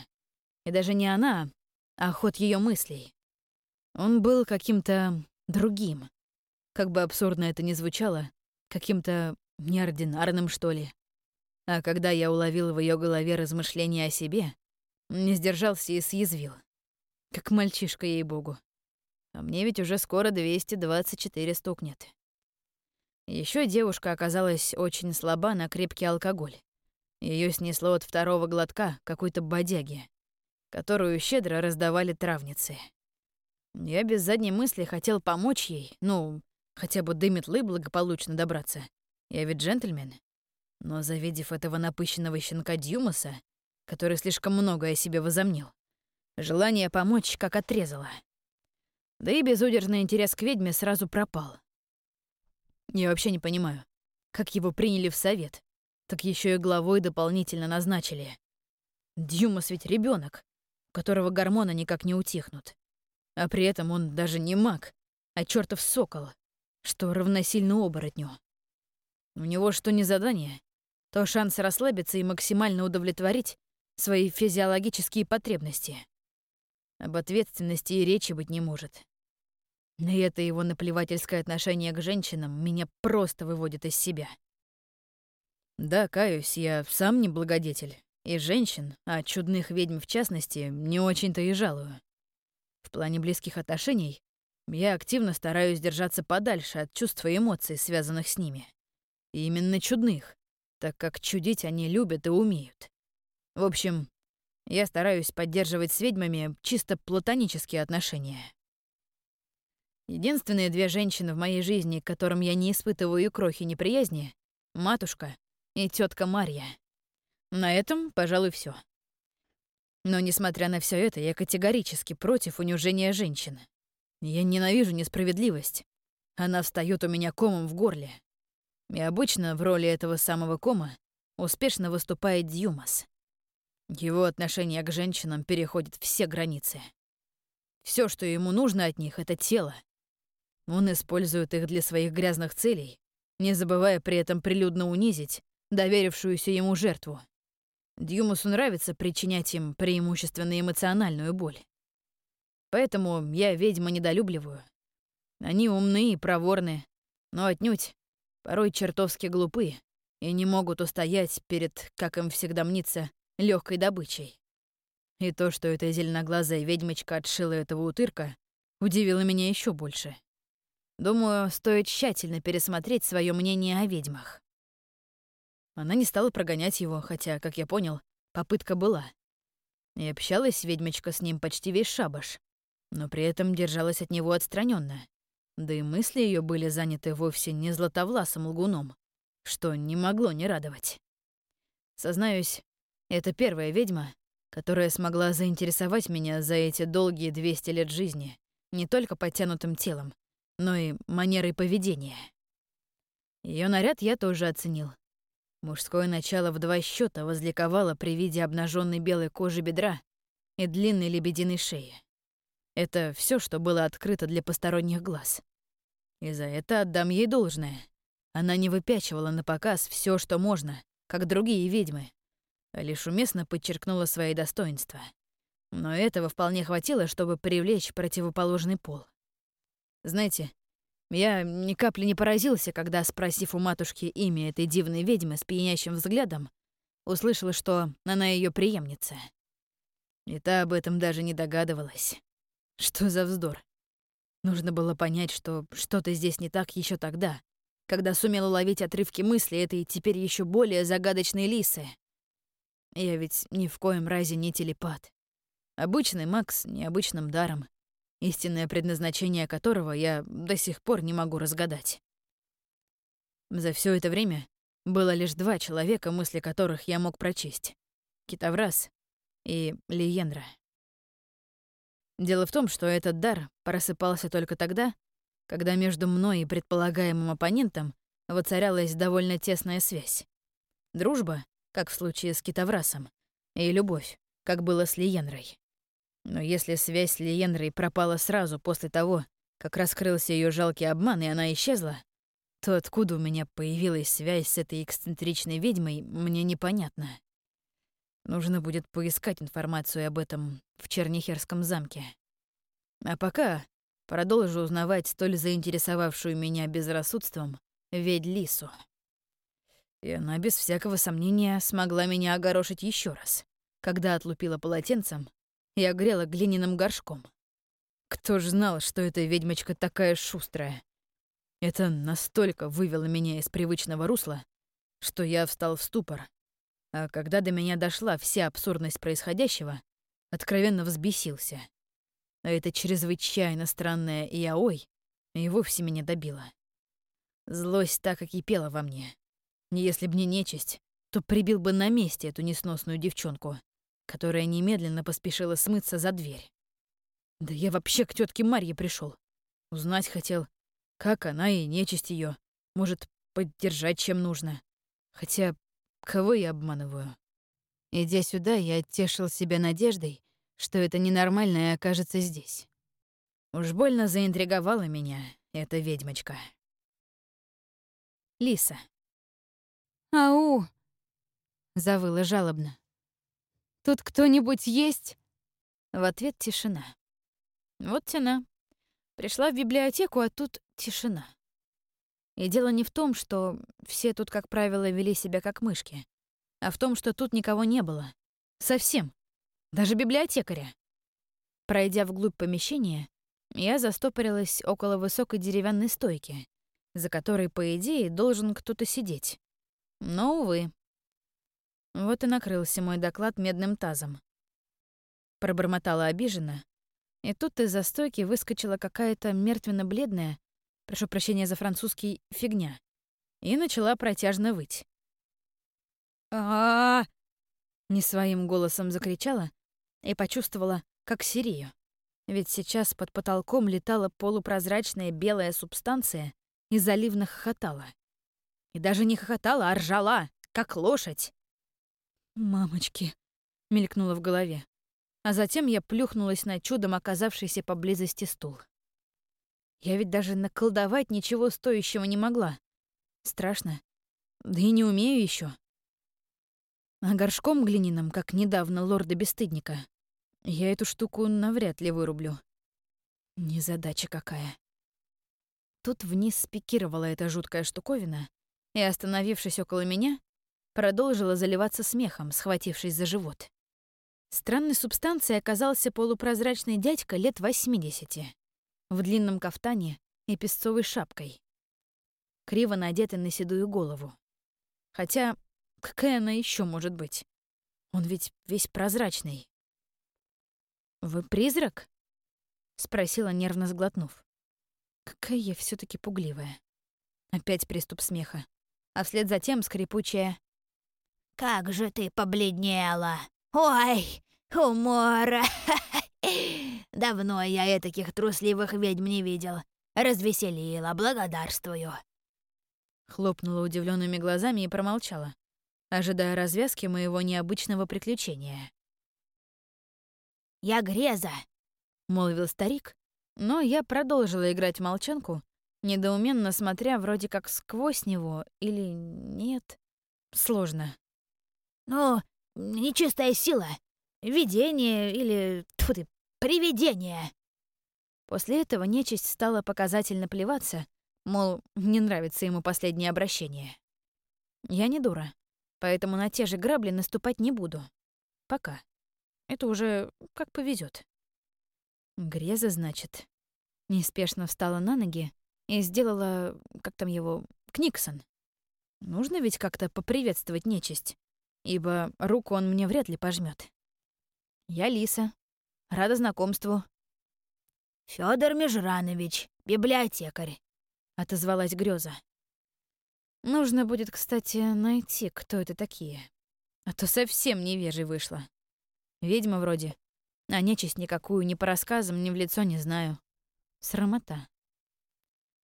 И даже не она, а ход ее мыслей. Он был каким-то другим. Как бы абсурдно это ни звучало, каким-то неординарным, что ли. А когда я уловил в ее голове размышления о себе, не сдержался и съязвил. Как мальчишка, ей-богу. А мне ведь уже скоро 224 стукнет. Еще девушка оказалась очень слаба на крепкий алкоголь. Ее снесло от второго глотка какой-то бодяги, которую щедро раздавали травницы. Я без задней мысли хотел помочь ей, ну, хотя бы до метлы благополучно добраться. Я ведь джентльмен. Но завидев этого напыщенного щенка Дьюмаса, который слишком много о себе возомнил, желание помочь как отрезало. Да и безудержный интерес к ведьме сразу пропал. Я вообще не понимаю, как его приняли в совет, так еще и главой дополнительно назначили. Дьюмас ведь ребенок, у которого гормоны никак не утихнут. А при этом он даже не маг, а чертов сокол, что равносильно оборотню. У него что не задание, то шанс расслабиться и максимально удовлетворить свои физиологические потребности. Об ответственности и речи быть не может. И это его наплевательское отношение к женщинам меня просто выводит из себя. Да, каюсь, я сам не благодетель. И женщин, а чудных ведьм в частности, не очень-то и жалую. В плане близких отношений я активно стараюсь держаться подальше от чувств и эмоций, связанных с ними. И именно чудных, так как чудить они любят и умеют. В общем, я стараюсь поддерживать с ведьмами чисто платонические отношения. Единственные две женщины в моей жизни, к которым я не испытываю крохи неприязни — матушка и тетка Марья. На этом, пожалуй, все. Но, несмотря на все это, я категорически против унижения женщин. Я ненавижу несправедливость. Она встает у меня комом в горле. И обычно в роли этого самого кома успешно выступает Дьюмас. Его отношение к женщинам переходит все границы. Все, что ему нужно от них, — это тело. Он использует их для своих грязных целей, не забывая при этом прилюдно унизить доверившуюся ему жертву. Дьюмусу нравится причинять им преимущественно эмоциональную боль. Поэтому я ведьма недолюбливаю. Они умны и проворны, но отнюдь порой чертовски глупы и не могут устоять перед, как им всегда мнится, легкой добычей. И то, что эта зеленоглазая ведьмочка отшила этого утырка, удивило меня еще больше. Думаю, стоит тщательно пересмотреть свое мнение о ведьмах. Она не стала прогонять его, хотя, как я понял, попытка была. И общалась ведьмочка с ним почти весь шабаш, но при этом держалась от него отстраненно. Да и мысли ее были заняты вовсе не златовласым лгуном, что не могло не радовать. Сознаюсь, это первая ведьма, которая смогла заинтересовать меня за эти долгие 200 лет жизни, не только подтянутым телом, но и манерой поведения. Ее наряд я тоже оценил. Мужское начало в два счета возликовало при виде обнаженной белой кожи бедра и длинной лебединой шеи. Это все, что было открыто для посторонних глаз. И за это отдам ей должное. Она не выпячивала на показ все, что можно, как другие ведьмы, а лишь уместно подчеркнула свои достоинства. Но этого вполне хватило, чтобы привлечь противоположный пол. Знаете, я ни капли не поразился, когда, спросив у матушки имя этой дивной ведьмы с пьянящим взглядом, услышала, что она ее преемница. И та об этом даже не догадывалась. Что за вздор? Нужно было понять, что что-то здесь не так еще тогда, когда сумела ловить отрывки мысли этой теперь еще более загадочной лисы. Я ведь ни в коем разе не телепат. Обычный Макс необычным даром, истинное предназначение которого я до сих пор не могу разгадать. За все это время было лишь два человека, мысли которых я мог прочесть — Китаврас и Лиенра. Дело в том, что этот дар просыпался только тогда, когда между мной и предполагаемым оппонентом воцарялась довольно тесная связь. Дружба, как в случае с Китаврасом, и любовь, как было с Лиенрой. Но если связь с Лиенрой пропала сразу после того, как раскрылся ее жалкий обман, и она исчезла, то откуда у меня появилась связь с этой эксцентричной ведьмой, мне непонятно. Нужно будет поискать информацию об этом в Чернихерском замке. А пока продолжу узнавать столь заинтересовавшую меня безрассудством ведь Лису. И она без всякого сомнения смогла меня огорошить еще раз, когда отлупила полотенцем и огрела глиняным горшком. Кто ж знал, что эта ведьмочка такая шустрая? Это настолько вывело меня из привычного русла, что я встал в ступор а когда до меня дошла вся абсурдность происходящего, откровенно взбесился. А это чрезвычайно странное яой и вовсе меня добило. Злость так и кипела во мне. Если б не нечисть, то прибил бы на месте эту несносную девчонку, которая немедленно поспешила смыться за дверь. Да я вообще к тетке Марье пришел. Узнать хотел, как она и нечисть ее может поддержать, чем нужно. Хотя Кого я обманываю? Идя сюда, я оттешил себя надеждой, что это ненормальное окажется здесь. Уж больно заинтриговала меня эта ведьмочка. Лиса. «Ау!» — завыла жалобно. «Тут кто-нибудь есть?» В ответ тишина. Вот тяна. Пришла в библиотеку, а тут тишина. И дело не в том, что все тут, как правило, вели себя как мышки, а в том, что тут никого не было. Совсем. Даже библиотекаря. Пройдя вглубь помещения, я застопорилась около высокой деревянной стойки, за которой, по идее, должен кто-то сидеть. Но, увы. Вот и накрылся мой доклад медным тазом. Пробормотала обиженно, и тут из-за стойки выскочила какая-то мертвенно-бледная, прошу прощения за французский, фигня, и начала протяжно выть. а, Не своим голосом закричала и почувствовала, как сирию. Ведь сейчас под потолком летала полупрозрачная белая субстанция и заливно хохотала. И даже не хохотала, а ржала, как лошадь. «Мамочки!» — мелькнуло в голове. А затем я плюхнулась на чудом оказавшийся поблизости стул. Я ведь даже наколдовать ничего стоящего не могла. Страшно. Да и не умею еще. А горшком глиняным, как недавно лорда-бесстыдника, я эту штуку навряд ли вырублю. Незадача какая. Тут вниз спикировала эта жуткая штуковина и, остановившись около меня, продолжила заливаться смехом, схватившись за живот. Странной субстанцией оказался полупрозрачный дядька лет 80 в длинном кафтане и песцовой шапкой, криво надетой на седую голову. Хотя, какая она еще может быть? Он ведь весь прозрачный. «Вы призрак?» — спросила, нервно сглотнув. Какая я все таки пугливая. Опять приступ смеха. А вслед за тем скрипучая «Как же ты побледнела! Ой, умора!» <laughs> Давно я таких трусливых ведьм не видел. Развеселила, благодарствую». Хлопнула удивленными глазами и промолчала, ожидая развязки моего необычного приключения. «Я Греза», — молвил старик, но я продолжила играть молчанку, недоуменно смотря вроде как сквозь него или нет. Сложно. «Ну, нечистая сила, видение или... Тьфу ты, Привидение!» После этого нечисть стала показательно плеваться, мол, не нравится ему последнее обращение. Я не дура, поэтому на те же грабли наступать не буду. Пока. Это уже как повезет. Греза, значит. Неспешно встала на ноги и сделала, как там его, Книксон. Нужно ведь как-то поприветствовать нечисть, ибо руку он мне вряд ли пожмет. Я Лиса, Рада знакомству». Федор Межранович, библиотекарь», — отозвалась Грёза. «Нужно будет, кстати, найти, кто это такие. А то совсем невежей вышла. Ведьма вроде, а нечисть никакую ни по рассказам, ни в лицо не знаю. Срамота».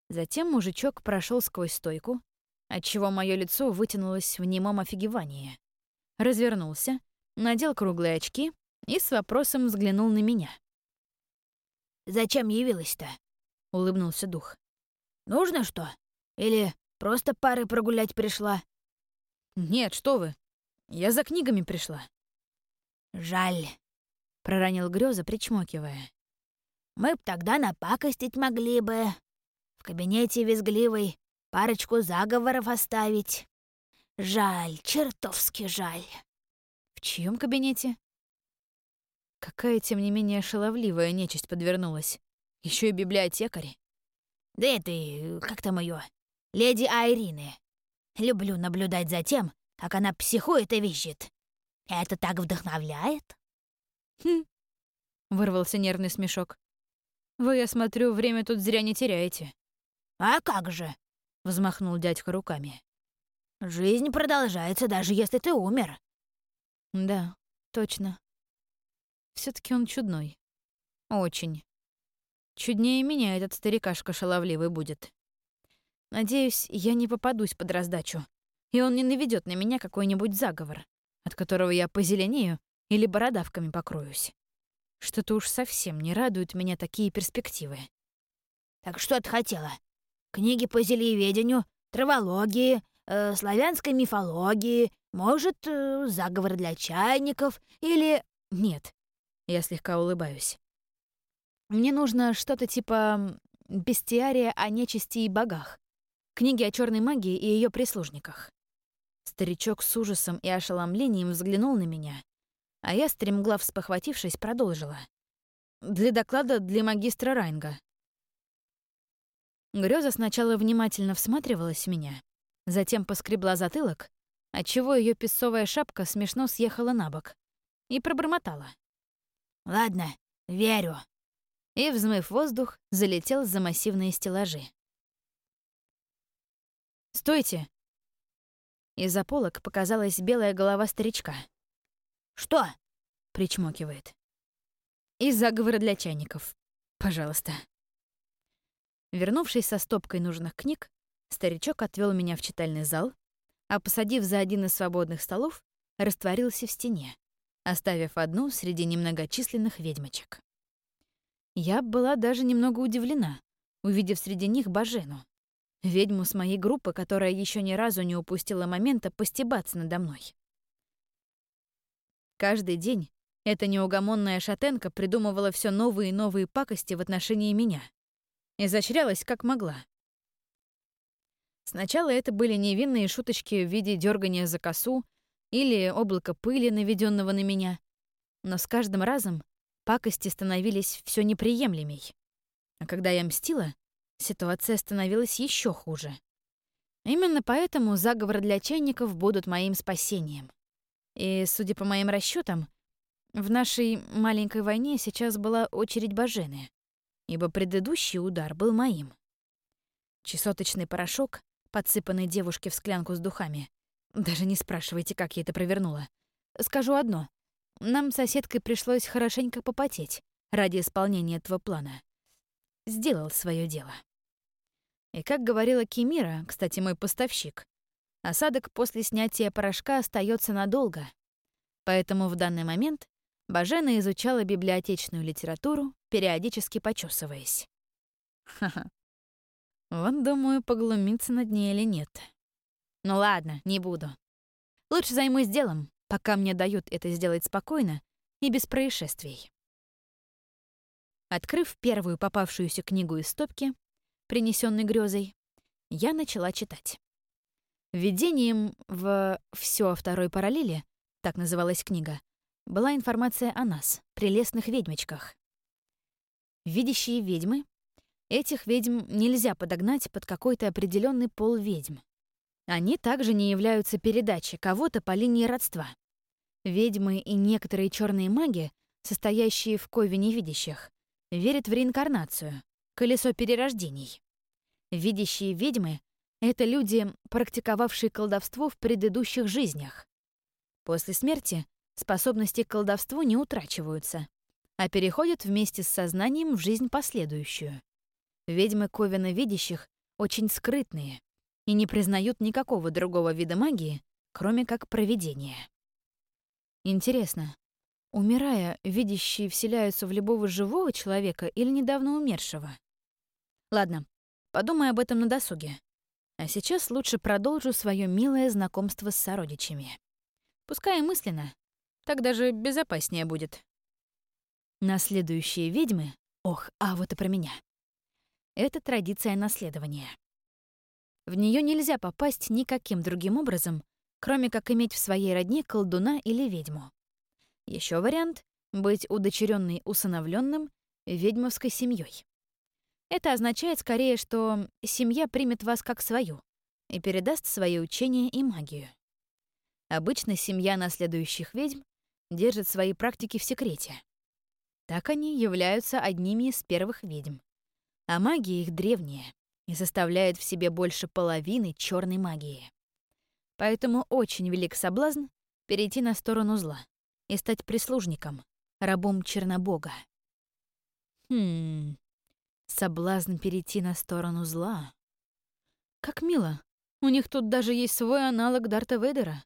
Затем мужичок прошел сквозь стойку, отчего мое лицо вытянулось в немом офигевании. Развернулся, надел круглые очки и с вопросом взглянул на меня. «Зачем явилась-то?» — улыбнулся дух. «Нужно что? Или просто пары прогулять пришла?» «Нет, что вы. Я за книгами пришла». Жаль, — проронил греза, причмокивая. мы б тогда напакостить могли бы. В кабинете визгливой парочку заговоров оставить. Жаль, чертовски жаль. В чьем кабинете? Какая, тем не менее, шаловливая нечисть подвернулась. Еще и библиотекарь. Да это, как там ее, леди Айрины. Люблю наблюдать за тем, как она психует и визжит. Это так вдохновляет. Хм. Вырвался нервный смешок. Вы, я смотрю, время тут зря не теряете. А как же? Взмахнул дядька руками. Жизнь продолжается, даже если ты умер. Да, точно. Все таки он чудной. Очень. Чуднее меня этот старикашка шаловливый будет. Надеюсь, я не попадусь под раздачу, и он не наведет на меня какой-нибудь заговор, от которого я позеленею или бородавками покроюсь. Что-то уж совсем не радуют меня такие перспективы. Так что ты хотела? Книги по зельеведению, травологии, э, славянской мифологии, может, э, заговор для чайников или... Нет. Я слегка улыбаюсь. Мне нужно что-то типа бестиария о нечисти и богах. Книги о черной магии и ее прислужниках. Старичок с ужасом и ошеломлением взглянул на меня, а я, стремглав спохватившись, продолжила. Для доклада для магистра Райнга. Грёза сначала внимательно всматривалась в меня, затем поскребла затылок, отчего ее песцовая шапка смешно съехала на бок, и пробормотала. «Ладно, верю», и, взмыв воздух, залетел за массивные стеллажи. «Стойте!» Из-за полок показалась белая голова старичка. «Что?» — причмокивает. «Из заговора для чайников. Пожалуйста». Вернувшись со стопкой нужных книг, старичок отвел меня в читальный зал, а, посадив за один из свободных столов, растворился в стене, оставив одну среди немногочисленных ведьмочек. Я была даже немного удивлена, увидев среди них Бажену, ведьму с моей группы, которая еще ни разу не упустила момента постебаться надо мной. Каждый день эта неугомонная шатенка придумывала все новые и новые пакости в отношении меня. Изощрялась как могла. Сначала это были невинные шуточки в виде дергания за косу или облака пыли, наведенного на меня. Но с каждым разом пакости становились все неприемлемей. А когда я мстила, ситуация становилась еще хуже. Именно поэтому заговоры для чайников будут моим спасением. И, судя по моим расчетам, в нашей маленькой войне сейчас была очередь Бажены, ибо предыдущий удар был моим. Чесоточный порошок, подсыпанный девушке в склянку с духами. Даже не спрашивайте, как я это провернула. Скажу одно. Нам с соседкой пришлось хорошенько попотеть ради исполнения этого плана. Сделал свое дело. И как говорила Кимира, кстати, мой поставщик, осадок после снятия порошка остается надолго. Поэтому в данный момент Бажена изучала библиотечную литературу, периодически почесываясь. Ха-ха. Вот, думаю, поглумиться над ней или нет. Ну ладно, не буду. Лучше займусь делом, пока мне дают это сделать спокойно и без происшествий. Открыв первую попавшуюся книгу из стопки, принесенной грезой, я начала читать. Введением в «Всё о второй параллели», так называлась книга, была информация о нас, прелестных ведьмочках. Видящие ведьмы — этих ведьм нельзя подогнать под какой-то определенный пол ведьм. Они также не являются передачей кого-то по линии родства. Ведьмы и некоторые черные маги, состоящие в кове невидящих, верят в реинкарнацию, колесо перерождений. Видящие ведьмы — это люди, практиковавшие колдовство в предыдущих жизнях. После смерти способности к колдовству не утрачиваются, а переходят вместе с сознанием в жизнь последующую. Ведьмы Ковина видящих очень скрытные и не признают никакого другого вида магии, кроме как провидения. Интересно, умирая, видящие вселяются в любого живого человека или недавно умершего? Ладно, подумай об этом на досуге. А сейчас лучше продолжу свое милое знакомство с сородичами. Пускай мысленно, Так даже безопаснее будет. Наследующие ведьмы, ох, а вот и про меня. Это традиция наследования. В нее нельзя попасть никаким другим образом, кроме как иметь в своей родне колдуна или ведьму. Еще вариант — быть удочеренной усыновленным ведьмовской семьей. Это означает скорее, что семья примет вас как свою и передаст свои учения и магию. Обычно семья наследующих ведьм держит свои практики в секрете. Так они являются одними из первых ведьм. А магия их древняя и составляет в себе больше половины черной магии. Поэтому очень велик соблазн перейти на сторону зла и стать прислужником, рабом Чернобога. Хм, соблазн перейти на сторону зла. Как мило. У них тут даже есть свой аналог Дарта Вейдера.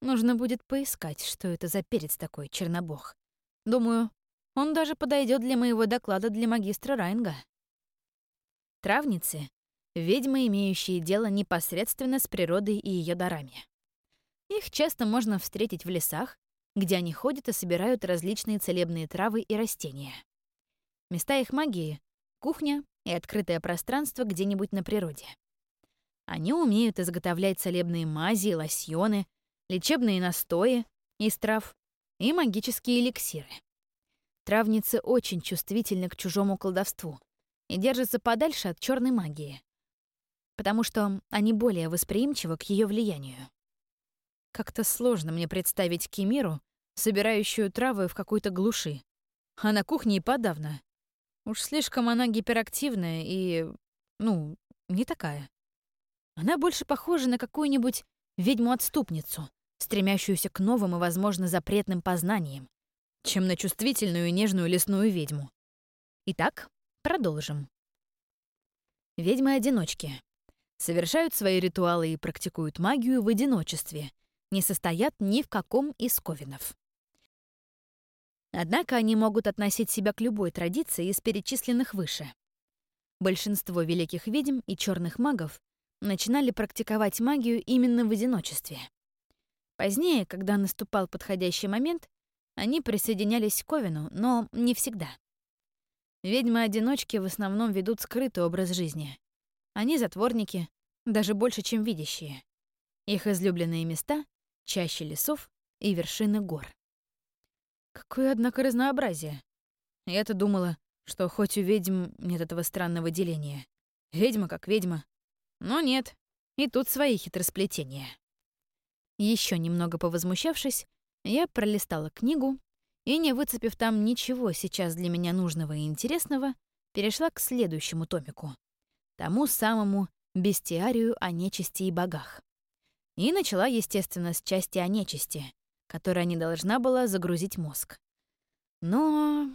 Нужно будет поискать, что это за перец такой, Чернобог. Думаю, он даже подойдет для моего доклада для магистра Райнга. Травницы — ведьмы, имеющие дело непосредственно с природой и ее дарами. Их часто можно встретить в лесах, где они ходят и собирают различные целебные травы и растения. Места их магии — кухня и открытое пространство где-нибудь на природе. Они умеют изготовлять целебные мази, лосьоны, лечебные настои из трав и магические эликсиры. Травницы очень чувствительны к чужому колдовству и держатся подальше от черной магии, потому что они более восприимчивы к ее влиянию. Как-то сложно мне представить Кемиру, собирающую травы в какой-то глуши, а на кухне и подавно. Уж слишком она гиперактивная и, ну, не такая. Она больше похожа на какую-нибудь ведьму-отступницу, стремящуюся к новым и, возможно, запретным познаниям, чем на чувствительную и нежную лесную ведьму. Итак, продолжим. Ведьмы-одиночки. Совершают свои ритуалы и практикуют магию в одиночестве, не состоят ни в каком из ковинов. Однако они могут относить себя к любой традиции из перечисленных выше. Большинство великих ведьм и черных магов начинали практиковать магию именно в одиночестве. Позднее, когда наступал подходящий момент, они присоединялись к Ковину, но не всегда. Ведьмы-одиночки в основном ведут скрытый образ жизни. Они затворники, даже больше, чем видящие. Их излюбленные места — чаще лесов и вершины гор. Какое, однако, разнообразие. Я-то думала, что хоть у ведьм нет этого странного деления. Ведьма как ведьма. Но нет, и тут свои хитросплетения. Еще немного повозмущавшись, я пролистала книгу и, не выцепив там ничего сейчас для меня нужного и интересного, перешла к следующему томику. Тому самому «Бестиарию о нечисти и богах». И начала, естественно, с части о нечисти, которая не должна была загрузить мозг. Но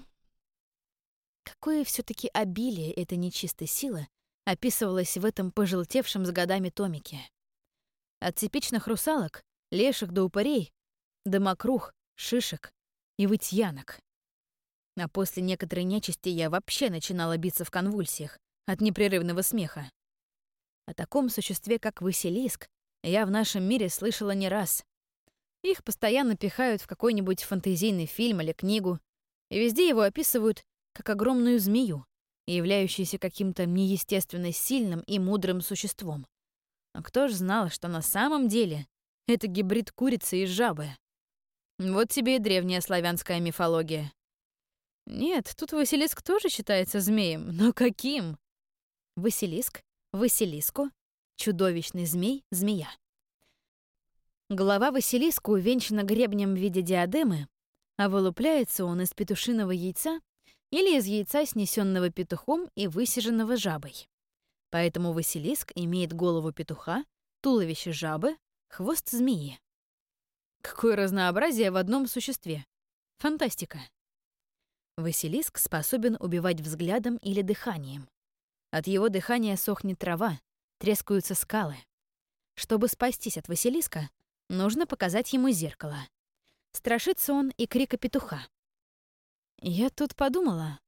какое все таки обилие этой нечистой силы описывалось в этом пожелтевшем с годами томике. От типичных русалок, леших до упырей, до мокрух, шишек и вытьянок. А после некоторой нечисти я вообще начинала биться в конвульсиях от непрерывного смеха. О таком существе, как Василиск, я в нашем мире слышала не раз. Их постоянно пихают в какой-нибудь фантазийный фильм или книгу, и везде его описывают как огромную змею, являющуюся каким-то неестественно сильным и мудрым существом. А кто ж знал, что на самом деле это гибрид курицы и жабы? Вот тебе и древняя славянская мифология. Нет, тут Василиск тоже считается змеем, но каким? Василиск, Василиску, чудовищный змей, змея. Голова Василиска увенчана гребнем в виде диадемы, а вылупляется он из петушиного яйца или из яйца, снесенного петухом и высиженного жабой. Поэтому Василиск имеет голову петуха, туловище жабы, хвост змеи. Какое разнообразие в одном существе. Фантастика. Василиск способен убивать взглядом или дыханием. От его дыхания сохнет трава, трескаются скалы. Чтобы спастись от Василиска, нужно показать ему зеркало. Страшится он и крика петуха. Я тут подумала,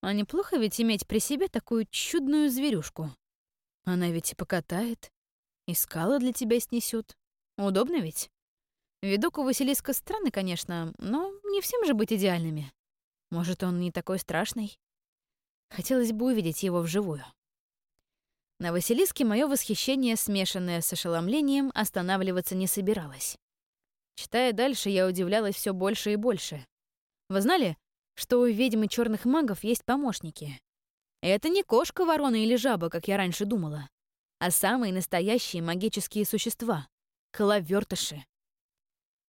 а неплохо ведь иметь при себе такую чудную зверюшку. Она ведь и покатает, и скалы для тебя снесет. Удобно ведь? Видок у Василиска странный, конечно, но не всем же быть идеальными. Может, он не такой страшный? Хотелось бы увидеть его вживую. На Василиске мое восхищение, смешанное с ошеломлением, останавливаться не собиралось. Читая дальше, я удивлялась все больше и больше. Вы знали, что у ведьм и черных магов есть помощники? Это не кошка, ворона или жаба, как я раньше думала, а самые настоящие магические существа — коловертыши.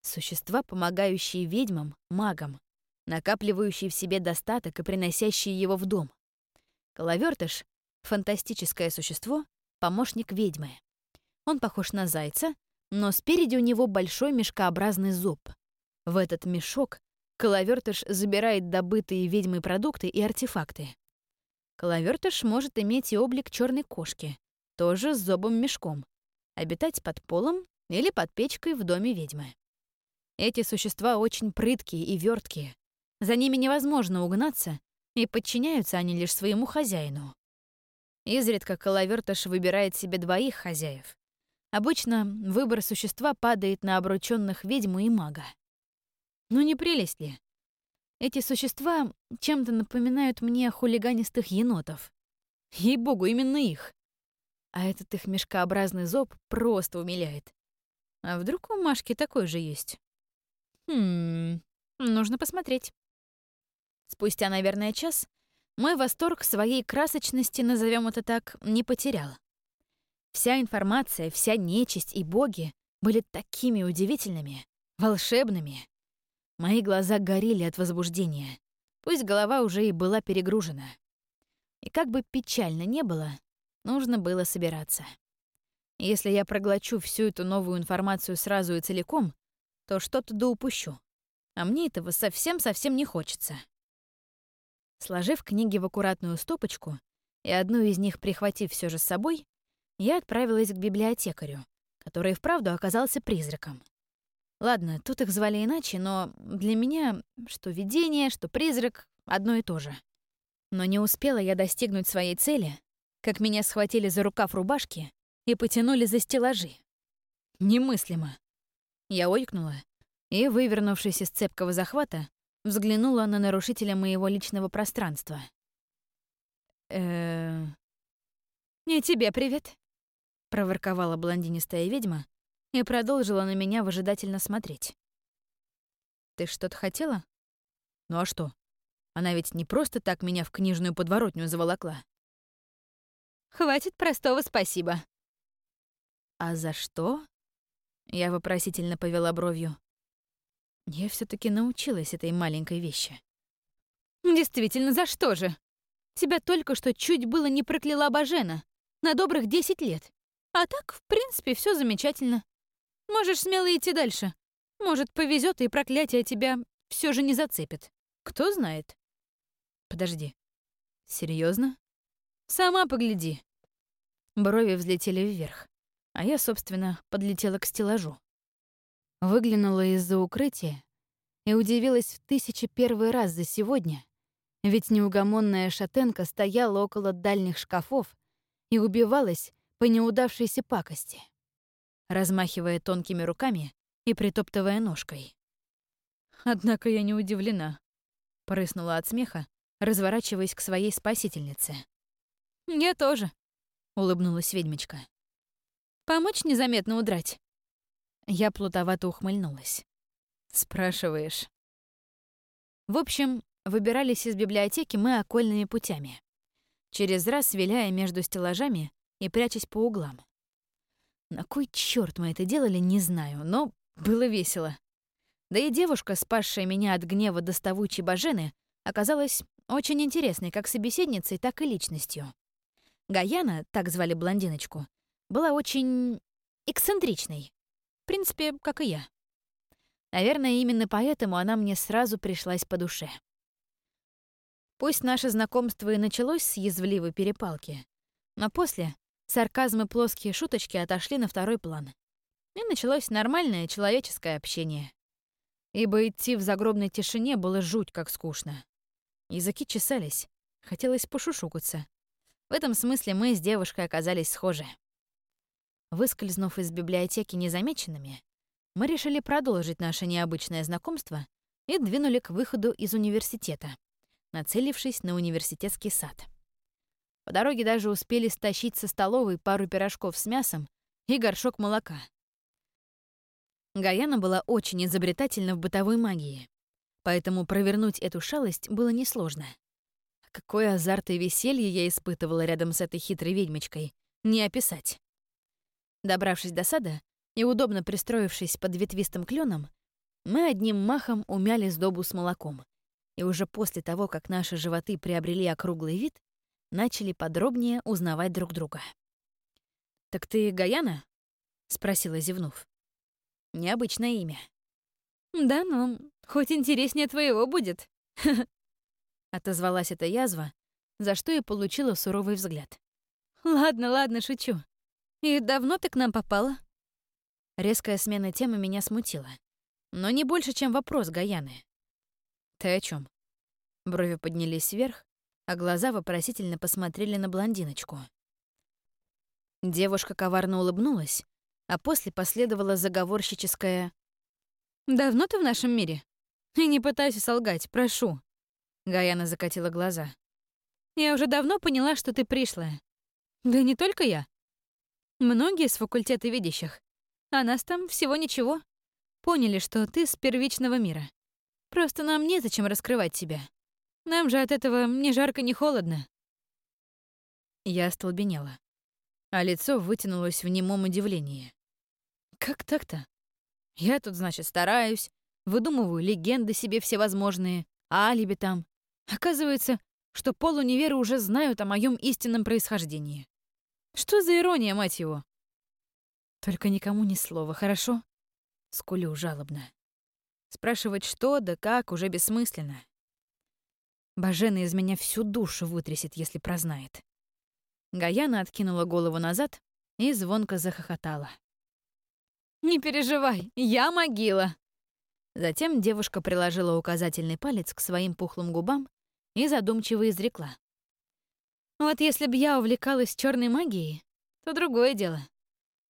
Существа, помогающие ведьмам, магам, накапливающие в себе достаток и приносящие его в дом. Коловертыш — фантастическое существо, помощник ведьмы. Он похож на зайца, но спереди у него большой мешкообразный зуб. В этот мешок коловертыш забирает добытые ведьмой продукты и артефакты. Коловертыш может иметь и облик черной кошки, тоже с зубом-мешком, обитать под полом или под печкой в доме ведьмы. Эти существа очень прыткие и верткие. За ними невозможно угнаться, и подчиняются они лишь своему хозяину. Изредка коловертыш выбирает себе двоих хозяев. Обычно выбор существа падает на обрученных ведьму и мага. Ну не прелесть ли? Эти существа чем-то напоминают мне хулиганистых енотов. Ей-богу, именно их. А этот их мешкообразный зоб просто умиляет. А вдруг у Машки такой же есть? Хм, нужно посмотреть. Спустя, наверное, час мой восторг своей красочности, назовем это так, не потерял. Вся информация, вся нечисть и боги были такими удивительными, волшебными. Мои глаза горели от возбуждения, пусть голова уже и была перегружена. И как бы печально не было, нужно было собираться. Если я проглочу всю эту новую информацию сразу и целиком, то что-то да упущу. А мне этого совсем-совсем не хочется. Сложив книги в аккуратную стопочку и одну из них прихватив все же с собой, я отправилась к библиотекарю, который вправду оказался призраком. Ладно, тут их звали иначе, но для меня что видение, что призрак — одно и то же. Но не успела я достигнуть своей цели, как меня схватили за рукав рубашки и потянули за стеллажи. Немыслимо. Я ойкнула и, вывернувшись из цепкого захвата, взглянула на нарушителя моего личного пространства. э «Не тебе привет», — проворковала блондинистая ведьма и продолжила на меня выжидательно смотреть. «Ты что-то хотела?» «Ну а что? Она ведь не просто так меня в книжную подворотню заволокла». «Хватит простого спасибо». «А за что?» Я вопросительно повела бровью. Я все таки научилась этой маленькой вещи. Действительно, за что же? Тебя только что чуть было не прокляла Бажена. На добрых десять лет. А так, в принципе, все замечательно. Можешь смело идти дальше. Может, повезет и проклятие тебя все же не зацепит. Кто знает? Подожди. Серьезно? Сама погляди. Брови взлетели вверх а я, собственно, подлетела к стеллажу. Выглянула из-за укрытия и удивилась в тысячи первый раз за сегодня, ведь неугомонная шатенка стояла около дальних шкафов и убивалась по неудавшейся пакости, размахивая тонкими руками и притоптывая ножкой. Однако я не удивлена, прыснула от смеха, разворачиваясь к своей спасительнице. «Я тоже», — улыбнулась ведьмочка. Помочь незаметно удрать?» Я плутовато ухмыльнулась. «Спрашиваешь». В общем, выбирались из библиотеки мы окольными путями. Через раз виляя между стеллажами и прячась по углам. На кой черт мы это делали, не знаю, но было весело. Да и девушка, спасшая меня от гнева доставучей божены, оказалась очень интересной как собеседницей, так и личностью. Гаяна, так звали блондиночку, была очень эксцентричной. В принципе, как и я. Наверное, именно поэтому она мне сразу пришлась по душе. Пусть наше знакомство и началось с язвливой перепалки, но после сарказм и плоские шуточки отошли на второй план. И началось нормальное человеческое общение. Ибо идти в загробной тишине было жуть как скучно. Языки чесались, хотелось пошушукаться. В этом смысле мы с девушкой оказались схожи. Выскользнув из библиотеки незамеченными, мы решили продолжить наше необычное знакомство и двинули к выходу из университета, нацелившись на университетский сад. По дороге даже успели стащить со столовой пару пирожков с мясом и горшок молока. Гаяна была очень изобретательна в бытовой магии, поэтому провернуть эту шалость было несложно. Какое азарт и веселье я испытывала рядом с этой хитрой ведьмочкой, не описать. Добравшись до сада и удобно пристроившись под ветвистым кленом, мы одним махом умяли сдобу с молоком, и уже после того, как наши животы приобрели округлый вид, начали подробнее узнавать друг друга. «Так ты Гаяна?» — спросила, зевнув. «Необычное имя». «Да ну, хоть интереснее твоего будет», <laughs> — отозвалась эта язва, за что и получила суровый взгляд. «Ладно, ладно, шучу. И давно ты к нам попала?» Резкая смена темы меня смутила. Но не больше, чем вопрос Гаяны. «Ты о чем? Брови поднялись вверх, а глаза вопросительно посмотрели на блондиночку. Девушка коварно улыбнулась, а после последовала заговорщическое «Давно ты в нашем мире? И не пытайся солгать, прошу». Гаяна закатила глаза. «Я уже давно поняла, что ты пришлая. Да не только я. Многие с факультета видящих. А нас там всего ничего. Поняли, что ты с первичного мира. Просто нам незачем раскрывать тебя. Нам же от этого ни жарко, ни холодно. Я остолбенела, а лицо вытянулось в немом удивлении. Как так-то? Я тут, значит, стараюсь, выдумываю легенды себе всевозможные, алиби там. Оказывается, что полуниверы уже знают о моем истинном происхождении. Что за ирония, мать его? Только никому ни слова, хорошо? Скулю жалобно. Спрашивать что да как уже бессмысленно. Бажена из меня всю душу вытрясет, если прознает. Гаяна откинула голову назад и звонко захохотала. «Не переживай, я могила!» Затем девушка приложила указательный палец к своим пухлым губам и задумчиво изрекла. «Вот если бы я увлекалась черной магией, то другое дело.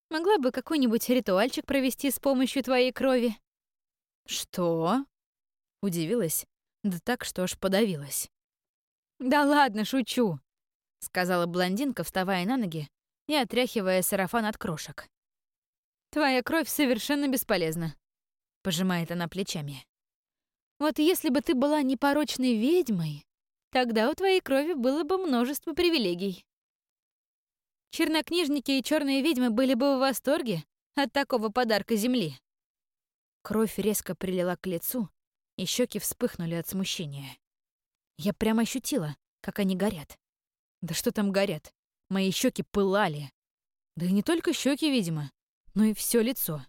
Могла бы какой-нибудь ритуальчик провести с помощью твоей крови». «Что?» — удивилась, да так, что аж подавилась. «Да ладно, шучу», — сказала блондинка, вставая на ноги и отряхивая сарафан от крошек. «Твоя кровь совершенно бесполезна», — пожимает она плечами. «Вот если бы ты была непорочной ведьмой, тогда у твоей крови было бы множество привилегий. Чернокнижники и черные ведьмы были бы в восторге от такого подарка земли». Кровь резко прилила к лицу, и щеки вспыхнули от смущения. Я прямо ощутила, как они горят. Да что там горят? Мои щеки пылали. Да и не только щеки, видимо, но и все лицо.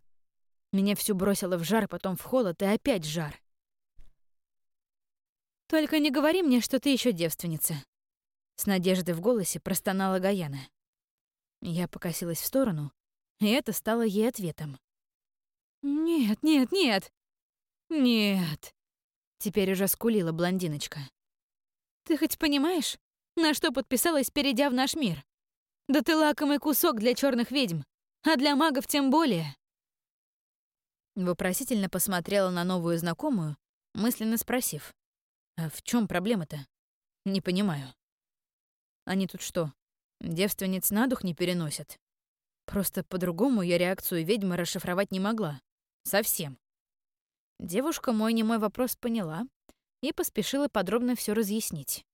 Меня всю бросило в жар, потом в холод и опять жар. «Только не говори мне, что ты еще девственница», — с надеждой в голосе простонала Гаяна. Я покосилась в сторону, и это стало ей ответом. «Нет, нет, нет! Нет!» Теперь уже скулила блондиночка. «Ты хоть понимаешь, на что подписалась, перейдя в наш мир? Да ты лакомый кусок для черных ведьм, а для магов тем более». Вопросительно посмотрела на новую знакомую, мысленно спросив. «А в чем проблема-то? Не понимаю. Они тут что, девственниц на дух не переносят? Просто по-другому я реакцию ведьмы расшифровать не могла. Совсем. Девушка мой немой вопрос поняла и поспешила подробно все разъяснить.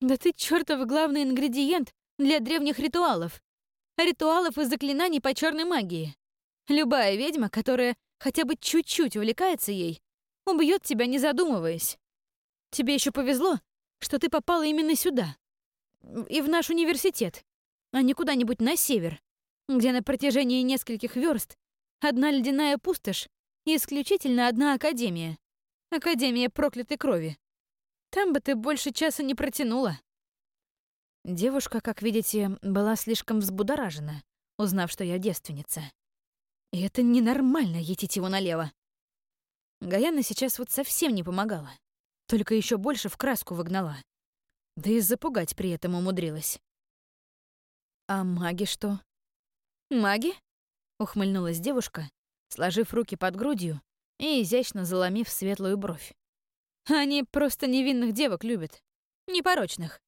«Да ты чертов главный ингредиент для древних ритуалов. Ритуалов и заклинаний по черной магии. Любая ведьма, которая хотя бы чуть-чуть увлекается ей, убьет тебя, не задумываясь. Тебе еще повезло, что ты попала именно сюда. И в наш университет, а не куда-нибудь на север, где на протяжении нескольких верст одна ледяная пустошь исключительно одна академия. Академия проклятой крови. Там бы ты больше часа не протянула. Девушка, как видите, была слишком взбудоражена, узнав, что я девственница. И это ненормально етить его налево. Гаяна сейчас вот совсем не помогала, только еще больше в краску выгнала. Да и запугать при этом умудрилась. «А маги что?» «Маги?» — ухмыльнулась девушка, сложив руки под грудью и изящно заломив светлую бровь. Они просто невинных девок любят. Непорочных.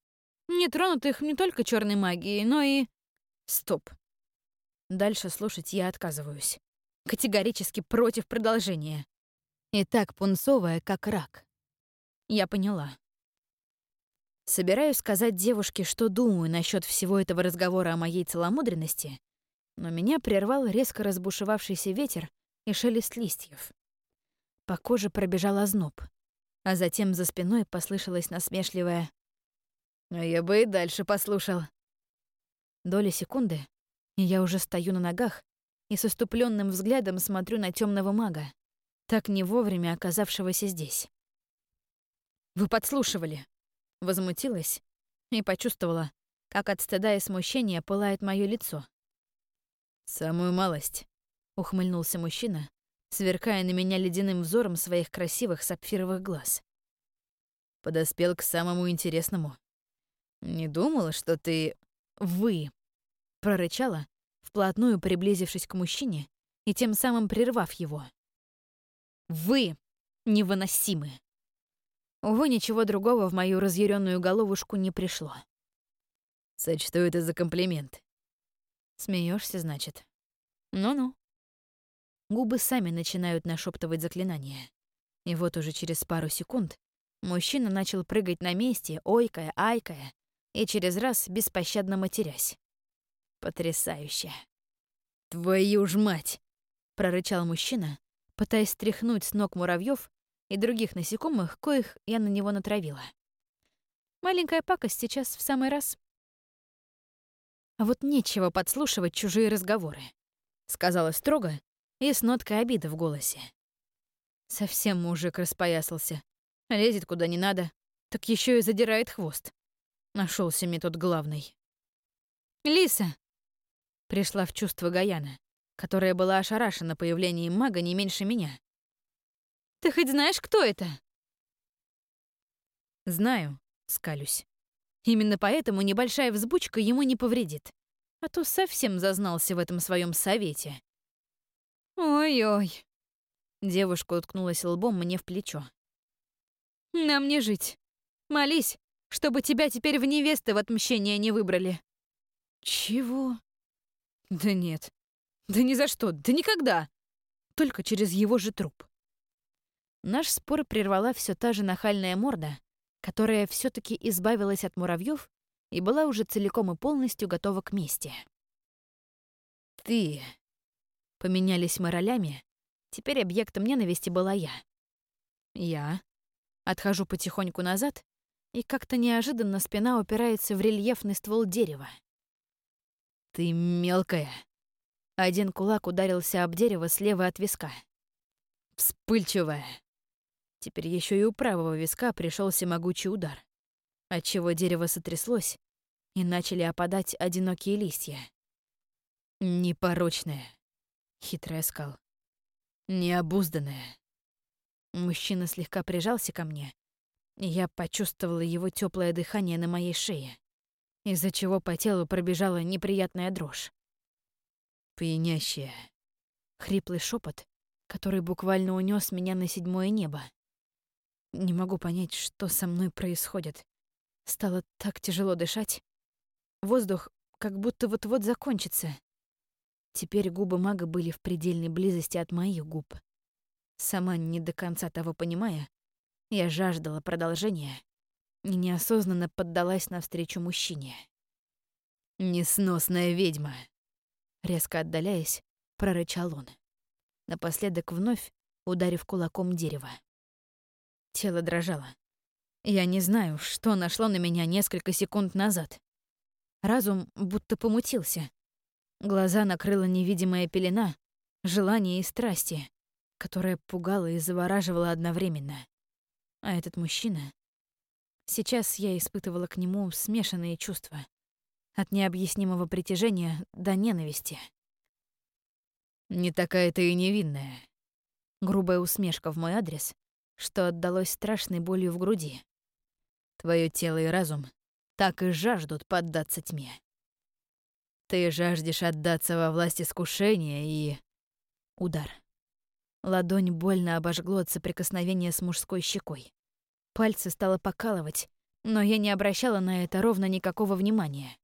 Не тронутых не только черной магией, но и... Стоп. Дальше слушать я отказываюсь. Категорически против продолжения. И так пунцовая, как рак. Я поняла. Собираюсь сказать девушке, что думаю насчет всего этого разговора о моей целомудренности, но меня прервал резко разбушевавшийся ветер и шелест листьев. По коже пробежал озноб, а затем за спиной послышалось насмешливое «А я бы и дальше послушал». Доля секунды, и я уже стою на ногах и с уступленным взглядом смотрю на темного мага, так не вовремя оказавшегося здесь. «Вы подслушивали!» Возмутилась и почувствовала, как от стыда и смущения пылает мое лицо. «Самую малость», — ухмыльнулся мужчина, сверкая на меня ледяным взором своих красивых сапфировых глаз. Подоспел к самому интересному. «Не думала, что ты... вы...» — прорычала, вплотную приблизившись к мужчине и тем самым прервав его. «Вы невыносимы!» Увы, ничего другого в мою разъяренную головушку не пришло. Сочту это за комплимент. Смеешься, значит? Ну-ну. Губы сами начинают нашептывать заклинания. И вот уже через пару секунд мужчина начал прыгать на месте, ойкая, айкая, и через раз беспощадно матерясь. Потрясающе. «Твою ж мать!» — прорычал мужчина, пытаясь стряхнуть с ног муравьев и других насекомых, коих я на него натравила. Маленькая пакость сейчас в самый раз. А вот нечего подслушивать чужие разговоры, сказала строго и с ноткой обиды в голосе. Совсем мужик распоясался. Лезет куда не надо, так еще и задирает хвост. Нашелся мне тот главный. «Лиса!» Пришла в чувство Гаяна, которая была ошарашена появлением мага не меньше меня. Ты хоть знаешь, кто это?» «Знаю», — скалюсь. Именно поэтому небольшая взбучка ему не повредит. А то совсем зазнался в этом своем совете. «Ой-ой», — девушка уткнулась лбом мне в плечо. «Нам не жить. Молись, чтобы тебя теперь в невесты в отмщение не выбрали». «Чего?» «Да нет. Да ни за что. Да никогда. Только через его же труп». Наш спор прервала все та же нахальная морда, которая все таки избавилась от муравьев и была уже целиком и полностью готова к мести. «Ты...» Поменялись мы ролями. Теперь объектом ненависти была я. Я. Отхожу потихоньку назад, и как-то неожиданно спина упирается в рельефный ствол дерева. «Ты мелкая». Один кулак ударился об дерево слева от виска. «Вспыльчивая». Теперь еще и у правого виска пришелся могучий удар, отчего дерево сотряслось, и начали опадать одинокие листья. Непорочная, хитрая скал. Необузданная. Мужчина слегка прижался ко мне, и я почувствовала его теплое дыхание на моей шее, из-за чего по телу пробежала неприятная дрожь. Пьянящая. Хриплый шепот, который буквально унес меня на седьмое небо. Не могу понять, что со мной происходит. Стало так тяжело дышать. Воздух как будто вот-вот закончится. Теперь губы мага были в предельной близости от моих губ. Сама не до конца того понимая, я жаждала продолжения и неосознанно поддалась навстречу мужчине. «Несносная ведьма!» Резко отдаляясь, прорычал он. Напоследок вновь ударив кулаком дерево. Тело дрожало. Я не знаю, что нашло на меня несколько секунд назад. Разум будто помутился. Глаза накрыла невидимая пелена, желание и страсти, которая пугала и завораживала одновременно. А этот мужчина... Сейчас я испытывала к нему смешанные чувства. От необъяснимого притяжения до ненависти. «Не такая ты и невинная». Грубая усмешка в мой адрес что отдалось страшной болью в груди. Твое тело и разум так и жаждут поддаться тьме. Ты жаждешь отдаться во власть искушения и... Удар. Ладонь больно обожгло от соприкосновения с мужской щекой. Пальцы стало покалывать, но я не обращала на это ровно никакого внимания.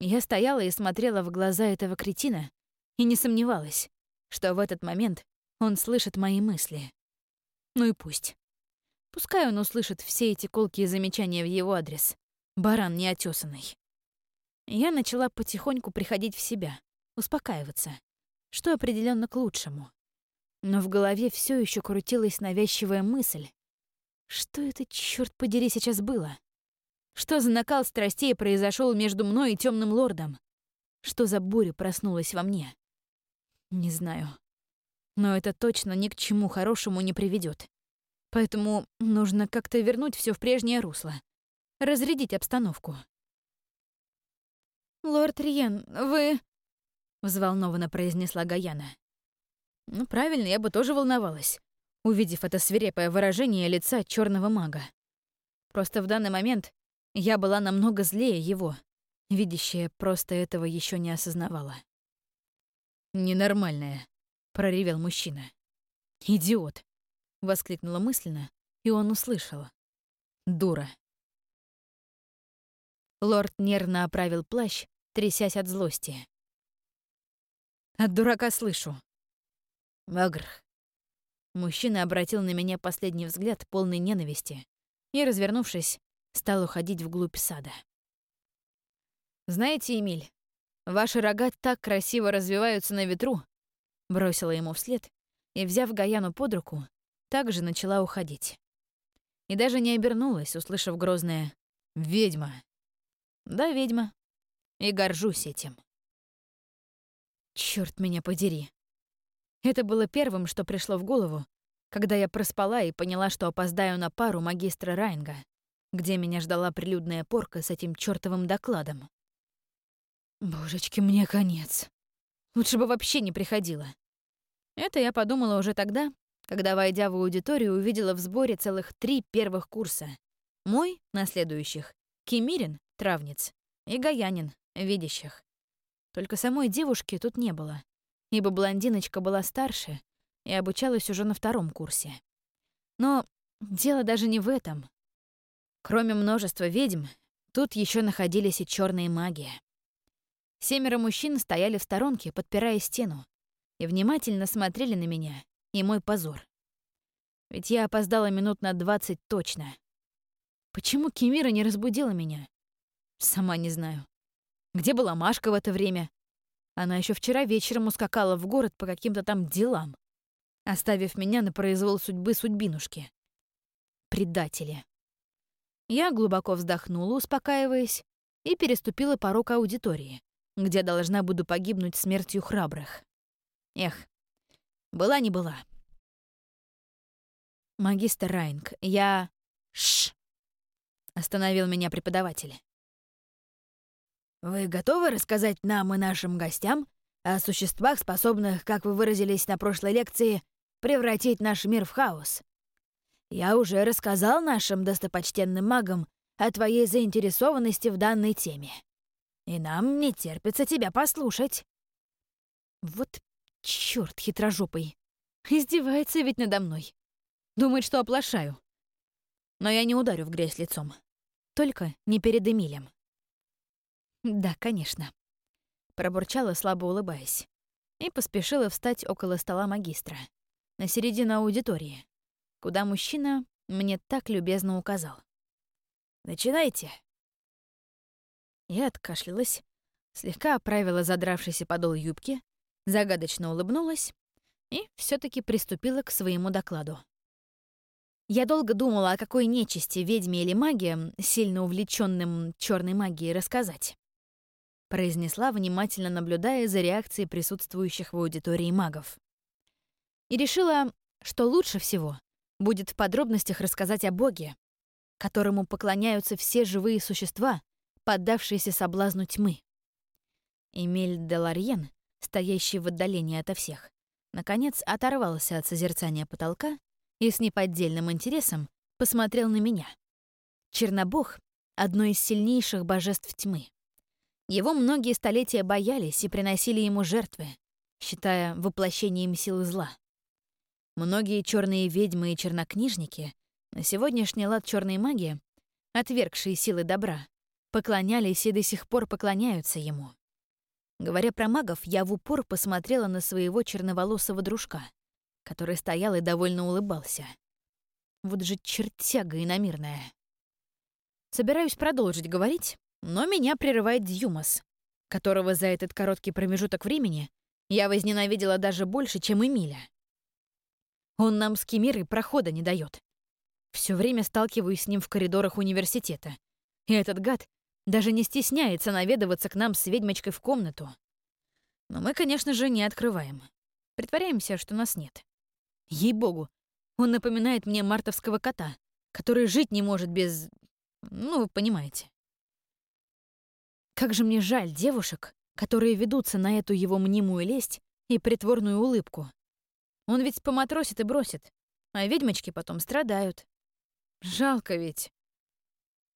Я стояла и смотрела в глаза этого кретина и не сомневалась, что в этот момент он слышит мои мысли. Ну и пусть. Пускай он услышит все эти колкие замечания в его адрес. Баран неотесанный. Я начала потихоньку приходить в себя, успокаиваться, что определенно к лучшему. Но в голове все еще крутилась навязчивая мысль. Что это, черт подери, сейчас было? Что за накал страстей произошел между мной и темным лордом? Что за буря проснулась во мне? Не знаю. Но это точно ни к чему хорошему не приведет. Поэтому нужно как-то вернуть все в прежнее русло. Разрядить обстановку. «Лорд Риен, вы...» — взволнованно произнесла Гаяна. «Ну, правильно, я бы тоже волновалась, увидев это свирепое выражение лица черного мага. Просто в данный момент я была намного злее его. Видящая просто этого еще не осознавала. «Ненормальная», — проревел мужчина. «Идиот!» — воскликнула мысленно, и он услышал. «Дура». Лорд нервно оправил плащ, трясясь от злости. «От дурака слышу». «Магрх». Мужчина обратил на меня последний взгляд, полный ненависти, и, развернувшись, стал уходить вглубь сада. «Знаете, Эмиль, ваши рога так красиво развиваются на ветру», — бросила ему вслед и, взяв Гаяну под руку, также начала уходить. И даже не обернулась, услышав грозное «Ведьма!». Да, ведьма. И горжусь этим. Черт меня подери. Это было первым, что пришло в голову, когда я проспала и поняла, что опоздаю на пару магистра Райнга, где меня ждала прилюдная порка с этим чёртовым докладом. Божечки, мне конец. Лучше бы вообще не приходила. Это я подумала уже тогда, когда, войдя в аудиторию, увидела в сборе целых три первых курса. Мой — на следующих, Кемирин — травниц, и Гаянин — видящих. Только самой девушки тут не было, ибо блондиночка была старше и обучалась уже на втором курсе. Но дело даже не в этом. Кроме множества ведьм, тут еще находились и черные маги. Семеро мужчин стояли в сторонке, подпирая стену, и внимательно смотрели на меня и мой позор. Ведь я опоздала минут на двадцать точно. Почему Кемира не разбудила меня? Сама не знаю. Где была Машка в это время? Она еще вчера вечером ускакала в город по каким-то там делам, оставив меня на произвол судьбы судьбинушки. Предатели. Я глубоко вздохнула, успокаиваясь, и переступила порог аудитории, где должна буду погибнуть смертью храбрых. Эх, была не была. Магистр Райнг, я... Шш! Остановил меня преподаватель. Вы готовы рассказать нам и нашим гостям о существах, способных, как вы выразились на прошлой лекции, превратить наш мир в хаос? Я уже рассказал нашим достопочтенным магам о твоей заинтересованности в данной теме. И нам не терпится тебя послушать». Вот чёрт хитрожопый. Издевается ведь надо мной. Думает, что оплошаю. Но я не ударю в грязь лицом. Только не перед Эмилем. Да, конечно. Пробурчала, слабо улыбаясь. И поспешила встать около стола магистра, на середину аудитории куда мужчина мне так любезно указал. «Начинайте!» Я откашлялась, слегка оправила задравшийся подол юбки, загадочно улыбнулась и все таки приступила к своему докладу. Я долго думала, о какой нечисти, ведьме или маге, сильно увлеченным черной магией, рассказать. Произнесла, внимательно наблюдая за реакцией присутствующих в аудитории магов. И решила, что лучше всего будет в подробностях рассказать о Боге, которому поклоняются все живые существа, поддавшиеся соблазну тьмы. Эмиль де Ларьен, стоящий в отдалении ото всех, наконец оторвался от созерцания потолка и с неподдельным интересом посмотрел на меня. Чернобог — одно из сильнейших божеств тьмы. Его многие столетия боялись и приносили ему жертвы, считая воплощением силы зла. Многие черные ведьмы и чернокнижники, на сегодняшний лад черной магии, отвергшие силы добра, поклонялись и до сих пор поклоняются ему. Говоря про магов, я в упор посмотрела на своего черноволосого дружка, который стоял и довольно улыбался. Вот же чертяга иномирная. Собираюсь продолжить говорить, но меня прерывает Дьюмас, которого за этот короткий промежуток времени я возненавидела даже больше, чем Эмиля. Он нам с Кемирой прохода не дает. Все время сталкиваюсь с ним в коридорах университета. И этот гад даже не стесняется наведываться к нам с ведьмочкой в комнату. Но мы, конечно же, не открываем. Притворяемся, что нас нет. Ей-богу, он напоминает мне мартовского кота, который жить не может без... Ну, понимаете. Как же мне жаль девушек, которые ведутся на эту его мнимую лесть и притворную улыбку. Он ведь поматросит и бросит, а ведьмочки потом страдают. Жалко ведь.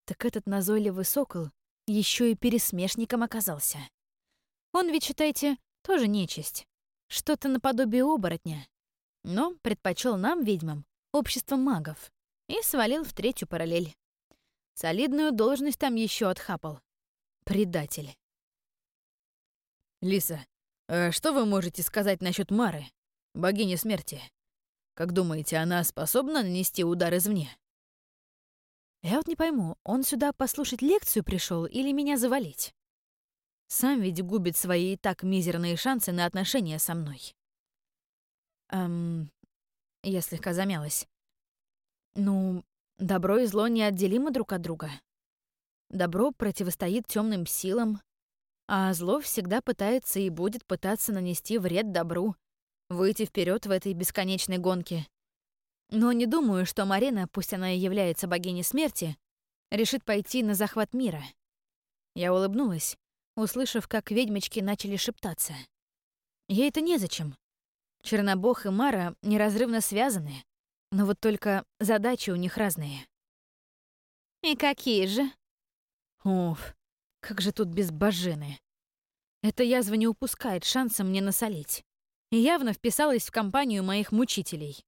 Так этот назойливый сокол еще и пересмешником оказался. Он ведь, считайте, тоже нечисть. Что-то наподобие оборотня. Но предпочел нам, ведьмам, общество магов. И свалил в третью параллель. Солидную должность там еще отхапал. Предатель. Лиса, а что вы можете сказать насчет Мары, богини смерти? Как думаете, она способна нанести удар извне? Я вот не пойму, он сюда послушать лекцию пришел или меня завалить? Сам ведь губит свои и так мизерные шансы на отношения со мной. Эм, я слегка замялась. Ну, добро и зло неотделимы друг от друга. Добро противостоит темным силам, а зло всегда пытается и будет пытаться нанести вред добру, выйти вперед в этой бесконечной гонке. Но не думаю, что Марина, пусть она и является богиней смерти, решит пойти на захват мира. Я улыбнулась, услышав, как ведьмочки начали шептаться. Ей это незачем. Чернобог и Мара неразрывно связаны, но вот только задачи у них разные. «И какие же?» Уф, как же тут без божины. Эта язва не упускает шанса мне насолить. И явно вписалась в компанию моих мучителей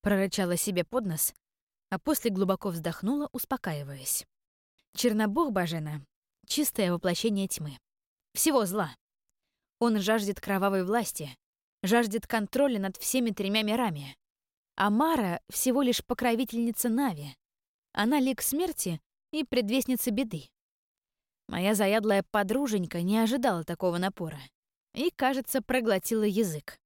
прорычала себе под нос, а после глубоко вздохнула, успокаиваясь. Чернобог Бажена — чистое воплощение тьмы. Всего зла. Он жаждет кровавой власти, жаждет контроля над всеми тремя мирами. А Мара — всего лишь покровительница Нави. Она лик смерти и предвестница беды. Моя заядлая подруженька не ожидала такого напора и, кажется, проглотила язык.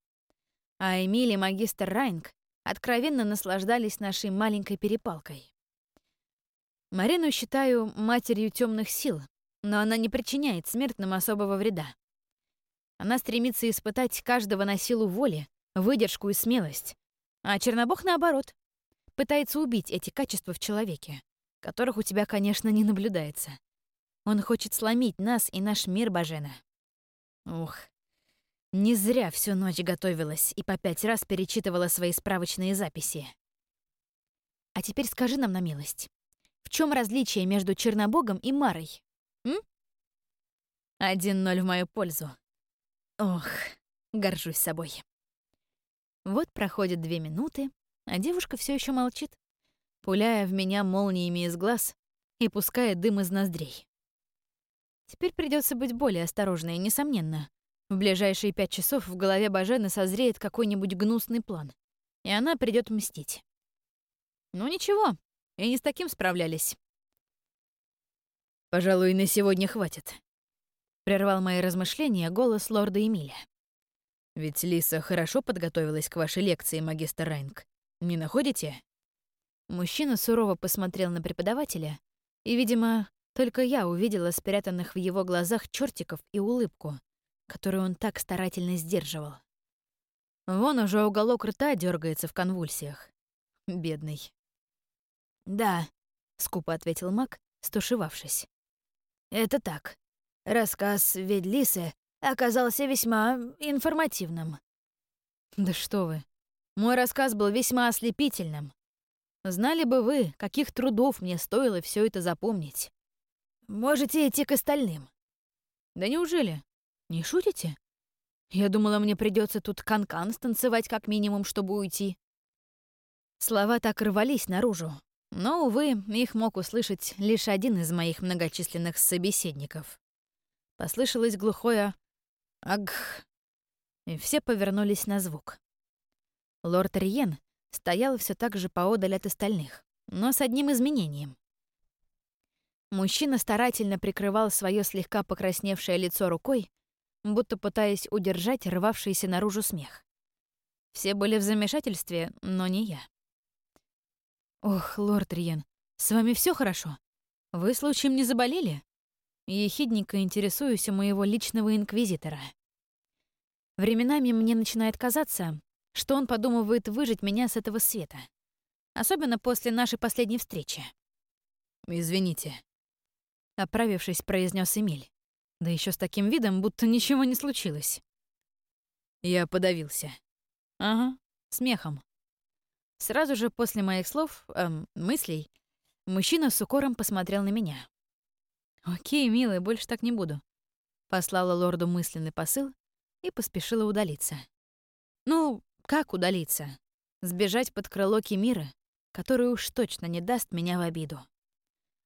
А Эмили и магистр Райнг откровенно наслаждались нашей маленькой перепалкой. Марину считаю матерью темных сил, но она не причиняет смертным особого вреда. Она стремится испытать каждого на силу воли, выдержку и смелость. А Чернобог, наоборот, пытается убить эти качества в человеке, которых у тебя, конечно, не наблюдается. Он хочет сломить нас и наш мир, Бажена. Ух, не зря всю ночь готовилась и по пять раз перечитывала свои справочные записи. А теперь скажи нам на милость, в чем различие между Чернобогом и Марой? М? Один ноль в мою пользу. Ох, горжусь собой. Вот проходят две минуты, а девушка все еще молчит, пуляя в меня молниями из глаз и пуская дым из ноздрей. Теперь придется быть более осторожной, несомненно. В ближайшие пять часов в голове Бажены созреет какой-нибудь гнусный план, и она придет мстить. Ну ничего, и не с таким справлялись. «Пожалуй, на сегодня хватит», — прервал мои размышления голос лорда Эмиля. «Ведь Лиса хорошо подготовилась к вашей лекции, магистр Райнг. Не находите?» Мужчина сурово посмотрел на преподавателя, и, видимо, только я увидела спрятанных в его глазах чертиков и улыбку, которую он так старательно сдерживал. Вон уже уголок рта дергается в конвульсиях. Бедный. «Да», — скупо ответил маг, стушевавшись. «Это так. Рассказ Ведлисы оказался весьма информативным». «Да что вы. Мой рассказ был весьма ослепительным. Знали бы вы, каких трудов мне стоило все это запомнить. Можете идти к остальным». «Да неужели? Не шутите? Я думала, мне придется тут канкан -кан станцевать как минимум, чтобы уйти. Слова так рвались наружу, но, увы, их мог услышать лишь один из моих многочисленных собеседников. Послышалось глухое «Агх», и все повернулись на звук. Лорд Риен стоял все так же поодаль от остальных, но с одним изменением. Мужчина старательно прикрывал свое слегка покрасневшее лицо рукой, будто пытаясь удержать рвавшийся наружу смех. Все были в замешательстве, но не я. «Ох, лорд Риен, с вами все хорошо? Вы случаем не заболели?» Ехидненько интересуюсь у моего личного инквизитора. Временами мне начинает казаться, что он подумывает выжить меня с этого света. Особенно после нашей последней встречи. «Извините», — оправившись, произнес Эмиль. Да еще с таким видом, будто ничего не случилось. Я подавился. Ага, смехом. Сразу же после моих слов, эм, мыслей, мужчина с укором посмотрел на меня. «Окей, милый, больше так не буду», — послала лорду мысленный посыл и поспешила удалиться. Ну, как удалиться? Сбежать под крыло Кемира, который уж точно не даст меня в обиду.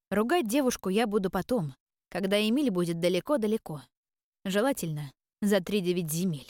Ругать девушку я буду потом, когда Эмиль будет далеко-далеко. Желательно за три девять земель.